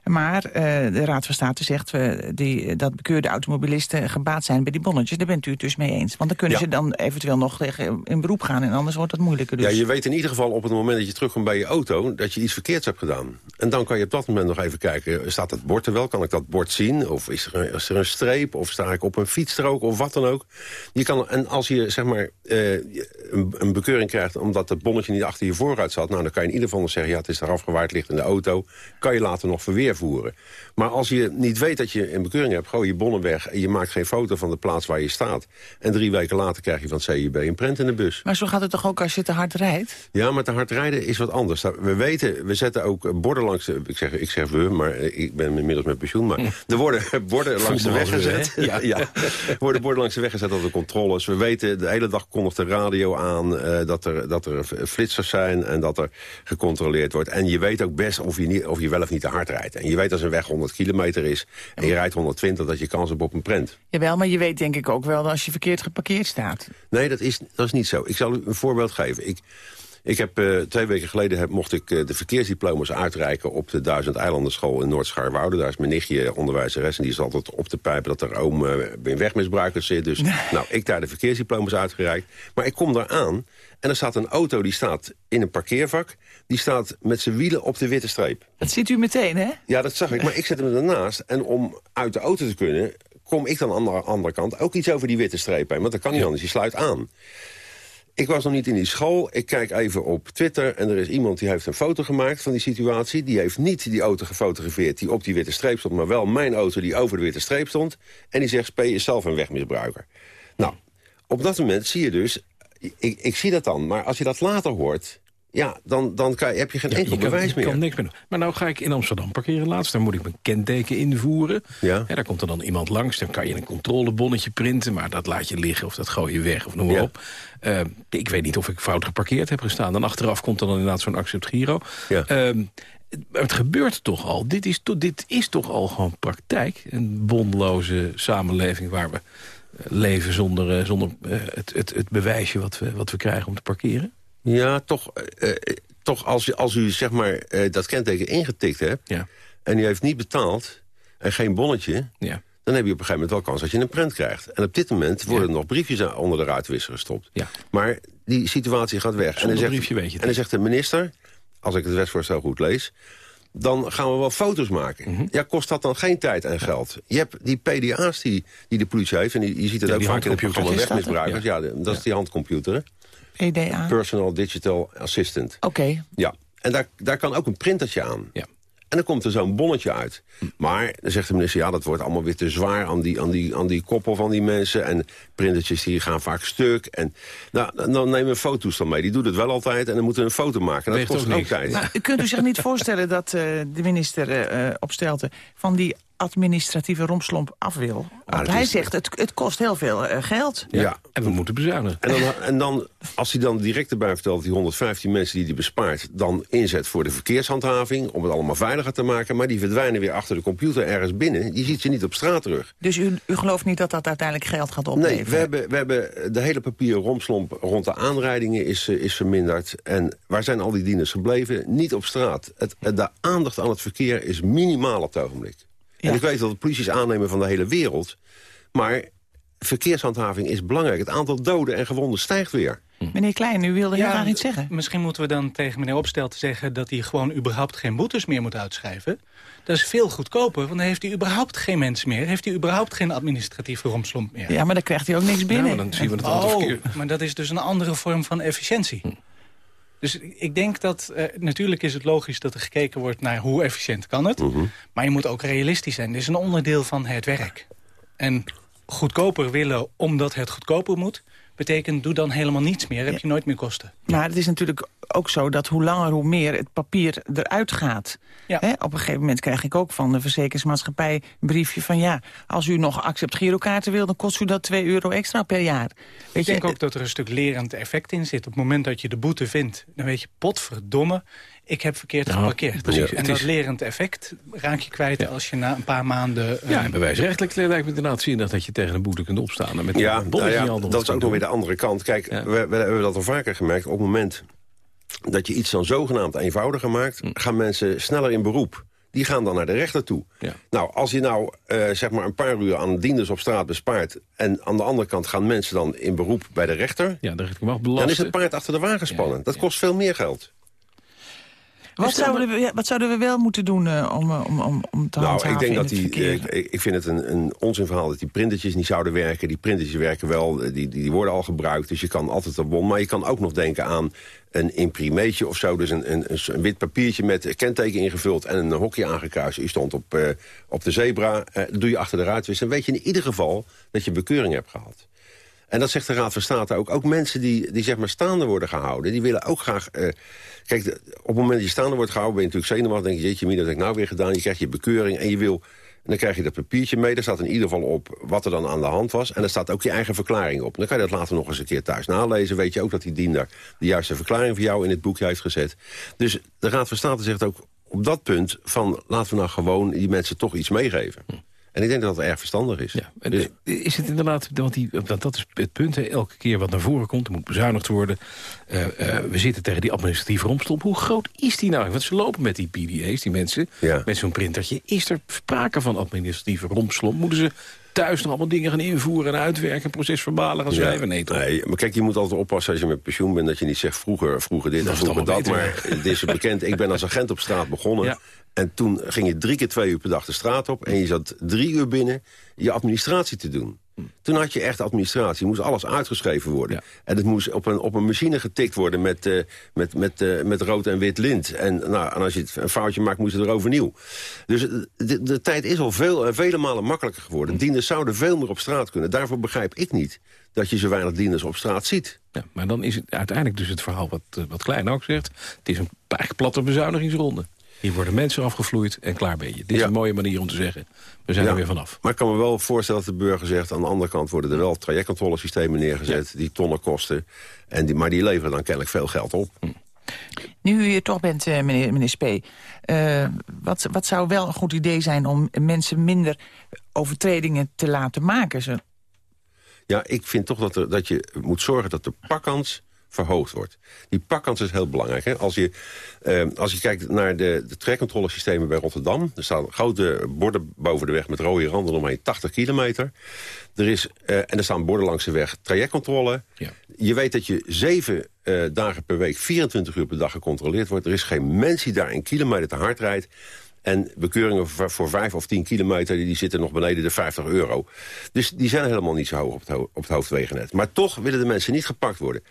Maar uh, de Raad van State zegt uh, die, dat bekeurde automobilisten gebaat zijn bij die bonnetjes. Daar bent u het dus mee eens. Want dan kunnen ja. ze dan eventueel nog tegen in beroep gaan en anders wordt dat moeilijker. Dus. Ja, je weet in ieder geval op het moment dat je terugkomt bij je auto... dat je iets verkeerds hebt gedaan. En dan kan je op dat moment nog even kijken, staat het bord er wel? Kan ik dat bord zien? Of is er een, is er een streep? Of sta ik op een fietsstrook? Of wat dan ook? Je kan, en als je zeg maar uh, een, een, bekeuring krijgt omdat het bonnetje niet achter je vooruit zat... nou, dan kan je in ieder geval zeggen, ja, het is eraf gewaard, ligt in de auto. Kan je later nog verweer voeren. Maar als je niet weet dat je een bekeuring hebt, gooi je bonnen weg... en je maakt geen foto van de plaats waar je staat. En drie weken later krijg je van het CIB een prent in de bus. Maar zo gaat het toch ook als je te hard rijdt? Ja, maar te hard rijden is wat anders. We weten, we zetten ook borden langs de... Ik zeg, ik zeg we, maar ik ben inmiddels met pensioen. Maar er worden borden langs de weg gezet. ja, ja. Er worden borden langs de weg gezet op de controles. We weten, de hele dag kondigt de radio aan uh, dat, er, dat er flitsers zijn... en dat er gecontroleerd wordt. En je weet ook best of je, niet, of je wel of niet te hard rijdt. En je weet als een weg 100 kilometer is en je rijdt 120... dat je kans hebt op een prent. Jawel, maar je weet denk ik ook wel dat als je verkeerd geparkeerd staat. Nee, dat is, dat is niet zo. Ik zal u een voorbeeld geven. Ik, ik heb uh, twee weken geleden heb, mocht ik uh, de verkeersdiploma's uitreiken... op de Duizend Eilanden in Noord-Scharwoude. Daar is mijn nichtje onderwijzeres en die is altijd op te pijpen... dat er oom uh, wegmisbruikers zit. Dus nou, ik daar de verkeersdiploma's uitgereikt. Maar ik kom daar aan en er staat een auto die staat in een parkeervak... die staat met zijn wielen op de witte streep. Dat ziet u meteen, hè? Ja, dat zag ik. Maar ik zet hem ernaast. En om uit de auto te kunnen kom ik dan aan de andere kant ook iets over die witte streep heen. Want dat kan niet anders, je sluit aan. Ik was nog niet in die school. Ik kijk even op Twitter en er is iemand die heeft een foto gemaakt van die situatie. Die heeft niet die auto gefotografeerd die op die witte streep stond... maar wel mijn auto die over de witte streep stond. En die zegt, P is zelf een wegmisbruiker. Nou, op dat moment zie je dus... Ik, ik zie dat dan, maar als je dat later hoort... Ja, dan, dan kan, heb je geen Ja, enkel je kan- bewijs je meer. kan niks meer doen. Maar nou ga ik in Amsterdam parkeren laatst. Dan moet ik mijn kenteken invoeren. Ja. daar komt er dan iemand langs. Dan kan je een controlebonnetje printen. Maar dat laat je liggen of dat gooi je weg of noem maar Ja. op. Eh, ik weet niet of ik fout geparkeerd heb gestaan. Dan achteraf komt er dan inderdaad zo'n accept giro. Ja. Ehm, het, gebeurt toch al. Dit is, to- dit is toch al gewoon praktijk. Een bonloze samenleving waar we eh, leven zonder, eh, zonder eh, het, het, het bewijsje wat we, wat we krijgen om te parkeren. Ja, toch, eh, eh, toch als, u- als u zeg maar, eh, dat kenteken ingetikt hebt... Ja. en u heeft niet betaald en geen bonnetje... Ja. dan heb je op een gegeven moment wel kans dat je een prent krijgt. En op dit moment worden er nog briefjes onder de ruitwisser gestopt. Ja. Maar die situatie gaat weg. en dan zegt, briefje weet je En dan zegt de minister, als ik het wetsvoorstel goed lees... dan gaan we wel foto's maken. Mhm. Ja, kost dat dan geen tijd en geld? Je hebt die PDA's die, die de politie heeft... en die, je ziet het Ja, ook die vaak in handcomputer. programma wegmisbruikers. Ja, de- dat is die handcomputer. EDA. Personal Digital Assistant. Oké. Ja, en daar, daar kan ook een printertje aan. Ja. En dan komt er zo'n bonnetje uit. Maar dan zegt de minister, ja, dat wordt allemaal weer te zwaar aan die, aan die, aan die koppel van die mensen. En printertjes die gaan vaak stuk. En nou, dan nemen we foto's dan mee. Die doet het wel altijd en dan moeten we een foto maken. Dat Weegt kost ook tijd. Maar kunt u zich niet voorstellen dat eh, de minister eh, eh, Opstelten... van die administratieve rompslomp af wil? Want dat hij is- zegt, het, het kost heel veel eh, geld. Ja. En we moeten bezuinigen. En dan, en dan, als hij dan direct erbij vertelt... dat die 115 mensen die hij bespaart... dan inzet voor de verkeershandhaving... om het allemaal veiliger te maken... maar die verdwijnen weer achter de computer ergens binnen. Je ziet ze niet op straat terug. Dus u, u gelooft niet dat dat uiteindelijk geld gaat opleveren? Nee, we hebben, we hebben de hele papieren romslomp rond de aanrijdingen is, eh, is verminderd. En waar zijn al die dieners gebleven? Niet op straat. Het, de aandacht aan het verkeer is minimaal op het ogenblik. En ik weet dat de politie is aannemen van de hele wereld. Maar verkeershandhaving is belangrijk. Het aantal doden en gewonden stijgt weer. Meneer Klein, u wilde heel graag iets zeggen. Misschien moeten we dan tegen meneer Opstelten zeggen... dat hij gewoon überhaupt geen boetes meer moet uitschrijven. Dat is veel goedkoper, want dan heeft hij überhaupt geen mensen meer. Heeft hij überhaupt geen administratieve romslomp meer. Ja, maar dan krijgt hij ook niks binnen. Ja, maar dan zien we het Oh, verkeer. maar dat is dus een andere vorm van efficiëntie. Dus ik denk dat, eh, natuurlijk is het logisch dat er gekeken wordt naar hoe efficiënt kan het. Mhm. Maar je moet ook realistisch zijn. Dit is een onderdeel van het werk. En goedkoper willen omdat het goedkoper moet... betekent doe dan helemaal niets meer, heb je nooit meer kosten. Maar het is natuurlijk ook zo dat hoe langer hoe meer het papier eruit gaat. Hè, op een gegeven moment krijg ik ook van de verzekeringsmaatschappij een briefje van... ja, als u nog accept girokaarten wil, dan kost u dat 2 euro extra per jaar. Ik Weet denk je, ook dat er een stuk lerend effect in zit. Op het moment dat je de boete vindt, dan weet je, potverdomme, ik heb verkeerd Ja, geparkeerd. precies. En dat lerend effect raak je kwijt als je na een paar maanden... eh, Ja, en bewijsrechtelijk lijkt me inderdaad zinnig dat je tegen een boete kunt opstaan. En met Ja, een nou ja, dat is ook nog weer de andere kant. Kijk, we, we hebben dat al vaker gemerkt. Op het moment dat je iets dan zogenaamd eenvoudiger maakt... Hm. gaan mensen sneller in beroep. Die gaan dan naar de rechter toe. Ja. Nou, als je nou eh, zeg maar een paar uur aan dienders op straat bespaart... en aan de andere kant gaan mensen dan in beroep bij de rechter... Ja, de rechter mag belasten. dan is het paard achter de wagen spannen. dat kost veel meer geld. Wat, zouden we, wat zouden we wel moeten doen eh, om, eh, om, om, om te Nou, handhaven ik denk dat die. eh, Ik, ik vind het een, een onzinverhaal dat die printertjes niet zouden werken. Die printertjes werken wel, die, die, worden al gebruikt. Dus je kan altijd op bon. Maar je kan ook nog denken aan een imprimeetje of zo. Dus een, een, een, een wit papiertje met kenteken ingevuld en een hokje aangekruist. Je stond op, op de zebra. dat doe je achter de ruitwist. Dan weet je in ieder geval dat je bekeuring hebt gehad. En dat zegt de Raad van State ook. Ook mensen die, die zeg maar staande worden gehouden... die willen ook graag... eh, kijk, op het moment dat je staande wordt gehouden... ben je natuurlijk zenuwachtig. denk je, jeetje, dat heb ik nou weer gedaan. Je krijgt je bekeuring en je wil... En dan krijg je dat papiertje mee. Daar staat in ieder geval op wat er dan aan de hand was. En er staat ook je eigen verklaring op. Dan kan je dat later nog eens een keer thuis nalezen. Weet je ook dat die diener de juiste verklaring voor jou in het boekje heeft gezet. Dus de Raad van State zegt ook op dat punt... van laten we nou gewoon die mensen toch iets meegeven. En ik denk dat dat erg verstandig is. En, eh, Is het inderdaad, want, die, want dat is het punt, hè, elke keer wat naar voren komt, er moet bezuinigd worden. Eh, eh, we zitten tegen die administratieve rompslomp. Hoe groot is die nou? Want ze lopen met die PDA's, die mensen, met zo'n printertje. Is er sprake van administratieve rompslomp? Moeten ze thuis nog allemaal dingen gaan invoeren en uitwerken, procesverbalen gaan schrijven? Nee, toch? Nee, maar kijk, je moet altijd oppassen als je met pensioen bent... dat je niet zegt vroeger, vroeger dit of vroeger dat. Maar het is bekend, ik ben als agent op straat begonnen. Ja. En toen ging je drie keer twee uur per dag de straat op... en je zat drie uur binnen je administratie te doen. Toen had je echt administratie. moest alles uitgeschreven worden. En het moest op een, op een machine getikt worden met, uh, met, met, uh, met rood en wit lint. En, nou, en als je het een foutje maakt, moest het er overnieuw. Dus de, de tijd is al veel, vele malen makkelijker geworden. Mm. Dieners zouden veel meer op straat kunnen. Daarvoor begrijp ik niet dat je zo weinig dieners op straat ziet. Ja, maar dan is het uiteindelijk dus het verhaal wat, wat Klein ook zegt. Het is een platte bezuinigingsronde. Hier worden mensen afgevloeid en klaar ben je. Dit is een mooie manier om te zeggen, we zijn er weer vanaf. Maar ik kan me wel voorstellen dat de burger zegt... aan de andere kant worden er wel trajectcontrolesystemen neergezet... die tonnen kosten, en die, maar die leveren dan kennelijk veel geld op. Hm. Nu u hier toch bent, eh, meneer, meneer Spee... Uh, wat, wat zou wel een goed idee zijn om mensen minder overtredingen te laten maken? Zo? Ja, ik vind toch dat, er, dat je moet zorgen dat de pakkans verhoogd wordt. Die pakkans is heel belangrijk. Hè? Als, je, uh, als je kijkt naar de, de trekcontrolesystemen bij Rotterdam... er staan grote borden boven de weg met rode randen omheen, 80 kilometer. Er is, uh, en er staan borden langs de weg, trajectcontrole. Ja. Je weet dat je zeven uh, dagen per week, 24 uur per dag gecontroleerd wordt. Er is geen mens die daar een kilometer te hard rijdt. En bekeuringen voor, voor 5 of 10 kilometer die zitten nog beneden de 50 euro. Dus die zijn helemaal niet zo hoog op het, ho op het hoofdwegennet. Maar toch willen de mensen niet gepakt worden.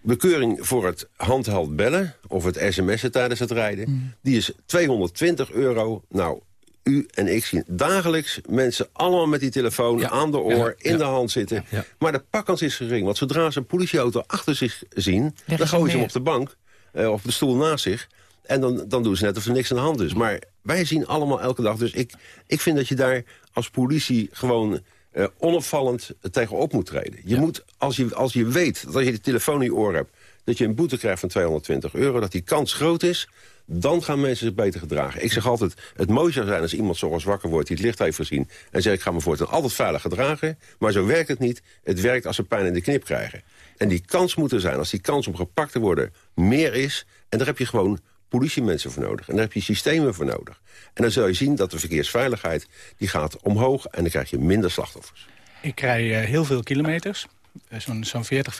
Bekeuring voor het handheld bellen of het sms'en tijdens het rijden... Mm. die is 220 euro. Nou, u en ik zien dagelijks mensen allemaal met die telefoon aan de oor, in de hand zitten. Maar de pakkans is gering, want zodra ze een politieauto achter zich zien... dan gooien ze hem op de bank, uh, of de stoel naast zich... En dan, dan doen ze net of er niks aan de hand is. Maar wij zien allemaal elke dag. Dus ik, ik vind dat je daar als politie gewoon uh, onopvallend tegenop moet treden. Je moet, als je, als je weet dat als je de telefoon in je oor hebt... dat je een boete krijgt van 220 euro, dat die kans groot is... dan gaan mensen zich beter gedragen. Ik zeg altijd, het mooiste zou zijn als iemand zoals wakker wordt... die het licht heeft gezien en zegt... ik ga me voortaan altijd veilig gedragen. Maar zo werkt het niet. Het werkt als ze pijn in de knip krijgen. En die kans moet er zijn. Als die kans om gepakt te worden meer is... en daar heb je gewoon politiemensen voor nodig. En daar heb je systemen voor nodig. En dan zul je zien dat de verkeersveiligheid die gaat omhoog... en dan krijg je minder slachtoffers. Ik rij uh, heel veel kilometers, uh, zo'n zo 40,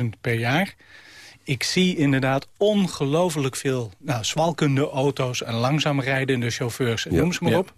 50.000 per jaar. Ik zie inderdaad ongelooflijk veel nou, zwalkende auto's... en langzaam rijdende chauffeurs, en ja, noem ze maar ja, op.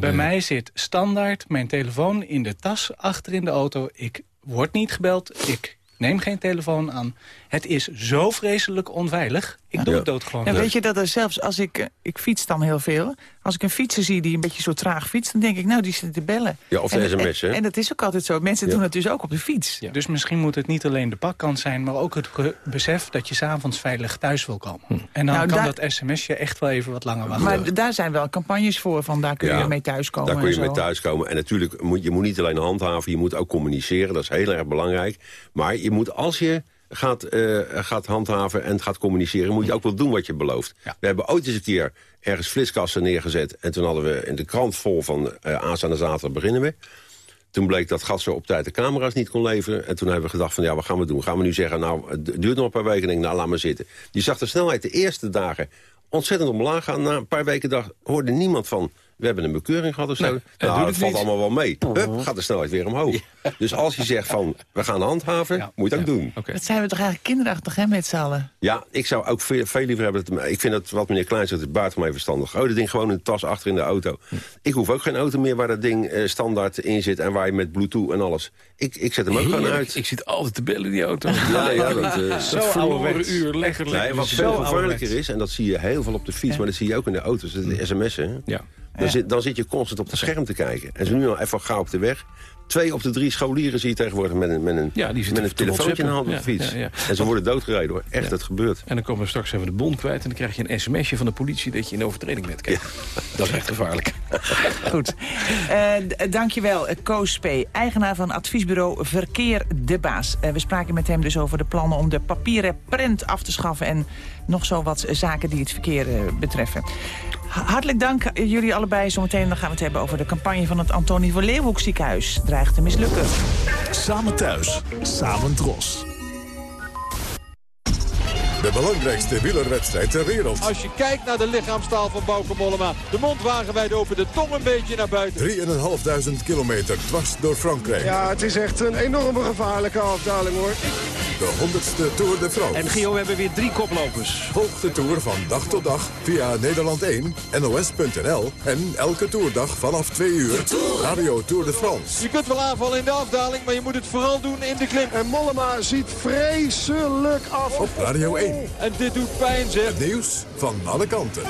Bij mij zit standaard mijn telefoon in de tas achter in de auto. Ik word niet gebeld, ik neem geen telefoon aan. Het is zo vreselijk onveilig. Ik doe het dood gewoon. Ja, weet je dat er zelfs als ik... Eh, ik fiets dan heel veel. Als ik een fietser zie die een beetje zo traag fietst... dan denk ik, nou, die zit te bellen. Ja, of de sms, hè? En, dat is ook altijd zo. Mensen doen het dus ook op de fiets. Dus misschien moet het niet alleen de pakkant zijn... maar ook het besef dat je s'avonds veilig thuis wil komen. Hm. En dan nou, kan dat sms'je echt wel even wat langer wachten. Maar daar zijn wel campagnes voor, van daar kun je mee thuiskomen. Daar kun je mee thuiskomen. En natuurlijk, moet, je moet niet alleen handhaven, je moet ook communiceren. Dat is heel erg belangrijk. Maar je moet, als je gaat, uh, gaat handhaven en gaat communiceren... moet je ook wel doen wat je belooft. We hebben ooit eens een keer ergens flitskassen neergezet... en toen hadden we in de krant vol van uh, aanstaande zaterdag beginnen we. Toen bleek dat gat zo op tijd de camera's niet kon leveren. En toen hebben we gedacht van ja, wat gaan we doen? Gaan we nu zeggen, nou, het duurt nog een paar weken. En denk, nou, laat maar zitten. Je zag de snelheid de eerste dagen ontzettend omlaag gaan. Na een paar weken dag hoorde niemand van we hebben een bekeuring gehad of zo. Nee, nou, dat valt allemaal wel mee. Hup, gaat de snelheid weer omhoog. Dus als je zegt van, we gaan handhaven, moet je dat doen. Okay. Dat zijn we toch eigenlijk kinderachtig, hè, met z'n allen? Ja, ik zou ook veel, veel liever hebben... Dat, ik vind dat wat meneer Klein zegt, het buitengewoon verstandig. Oh, dat ding gewoon in de tas achter in de auto. Hm. Ik hoef ook geen auto meer waar dat ding uh, standaard in zit... en waar je met bluetooth en alles. Ik, ik zet hem ook gewoon uit. Ik zit altijd te bellen in die auto. Ja, ja, dat, uh, zo verloren uur, lekker, lekker. Nee, wat veel gevaarlijker is, en dat zie je heel veel op de fiets... maar dat zie je ook in de auto's, de sms'en. Ja. Dan, zit, dan zit je constant op het scherm te kijken. En ze nu al even gauw op de weg. Twee op de drie scholieren zie je tegenwoordig met een, met een, ja, die met een telefoontje in de hand op de fiets. Ja, ja, en ze worden doodgereden hoor. Echt, het gebeurt. En dan komen we straks even de bond kwijt... en dan krijg je een sms'je van de politie dat je in overtreding bent. Kijk, Dat is echt gevaarlijk. Goed. Uh, dankjewel, Koos P., eigenaar van adviesbureau Verkeer de Baas. Uh, we spraken met hem dus over de plannen om de papieren prent af te schaffen... en nog zo wat zaken die het verkeer uh, betreffen. Hartelijk dank jullie allebei. Zometeen dan gaan we het hebben over de campagne van het Antonie van Leeuwenhoek ziekenhuis. Dreigt te mislukken. Samen thuis, samen dros. De belangrijkste wielerwedstrijd ter wereld. Als je kijkt naar de lichaamstaal van Bauke Mollema. De mond wagenwijd open, de tong een beetje naar buiten. 3.500 kilometer dwars door Frankrijk. Ja, het is echt een enorme gevaarlijke afdaling hoor. De 100ste Tour de France. En Gio, we hebben weer drie koplopers. Volg de Tour van dag tot dag via Nederland 1, NOS.nl... en elke toerdag vanaf 2 uur Radio Tour de France. Je kunt wel aanvallen in de afdaling, maar je moet het vooral doen in de klim. En Mollema ziet vreselijk af. Op Radio 1. En dit doet pijn, zeg. Het nieuws van alle kanten.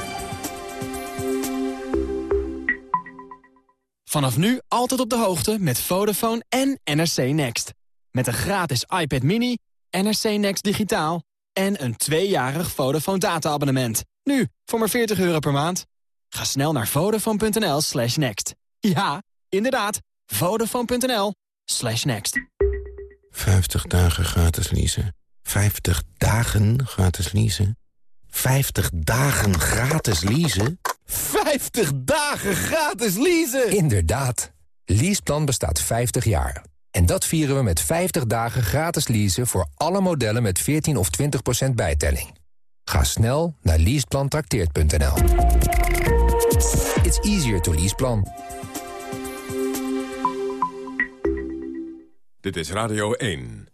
Vanaf nu altijd op de hoogte met Vodafone en NRC Next. Met een gratis iPad mini, NRC Next digitaal en een tweejarig Vodafone data-abonnement. Nu, voor maar 40 euro per maand. Ga snel naar vodafone.nl slash next. Ja, inderdaad, vodafone.nl slash next. 50 dagen gratis leasen. 50 dagen gratis leasen. 50 dagen gratis leasen. 50 dagen gratis leasen! Inderdaad. Leaseplan bestaat 50 jaar. En dat vieren we met 50 dagen gratis leasen voor alle modellen met 14 of 20% bijtelling. Ga snel naar leaseplantrakteert.nl. It's easier to leaseplan. Dit is Radio 1.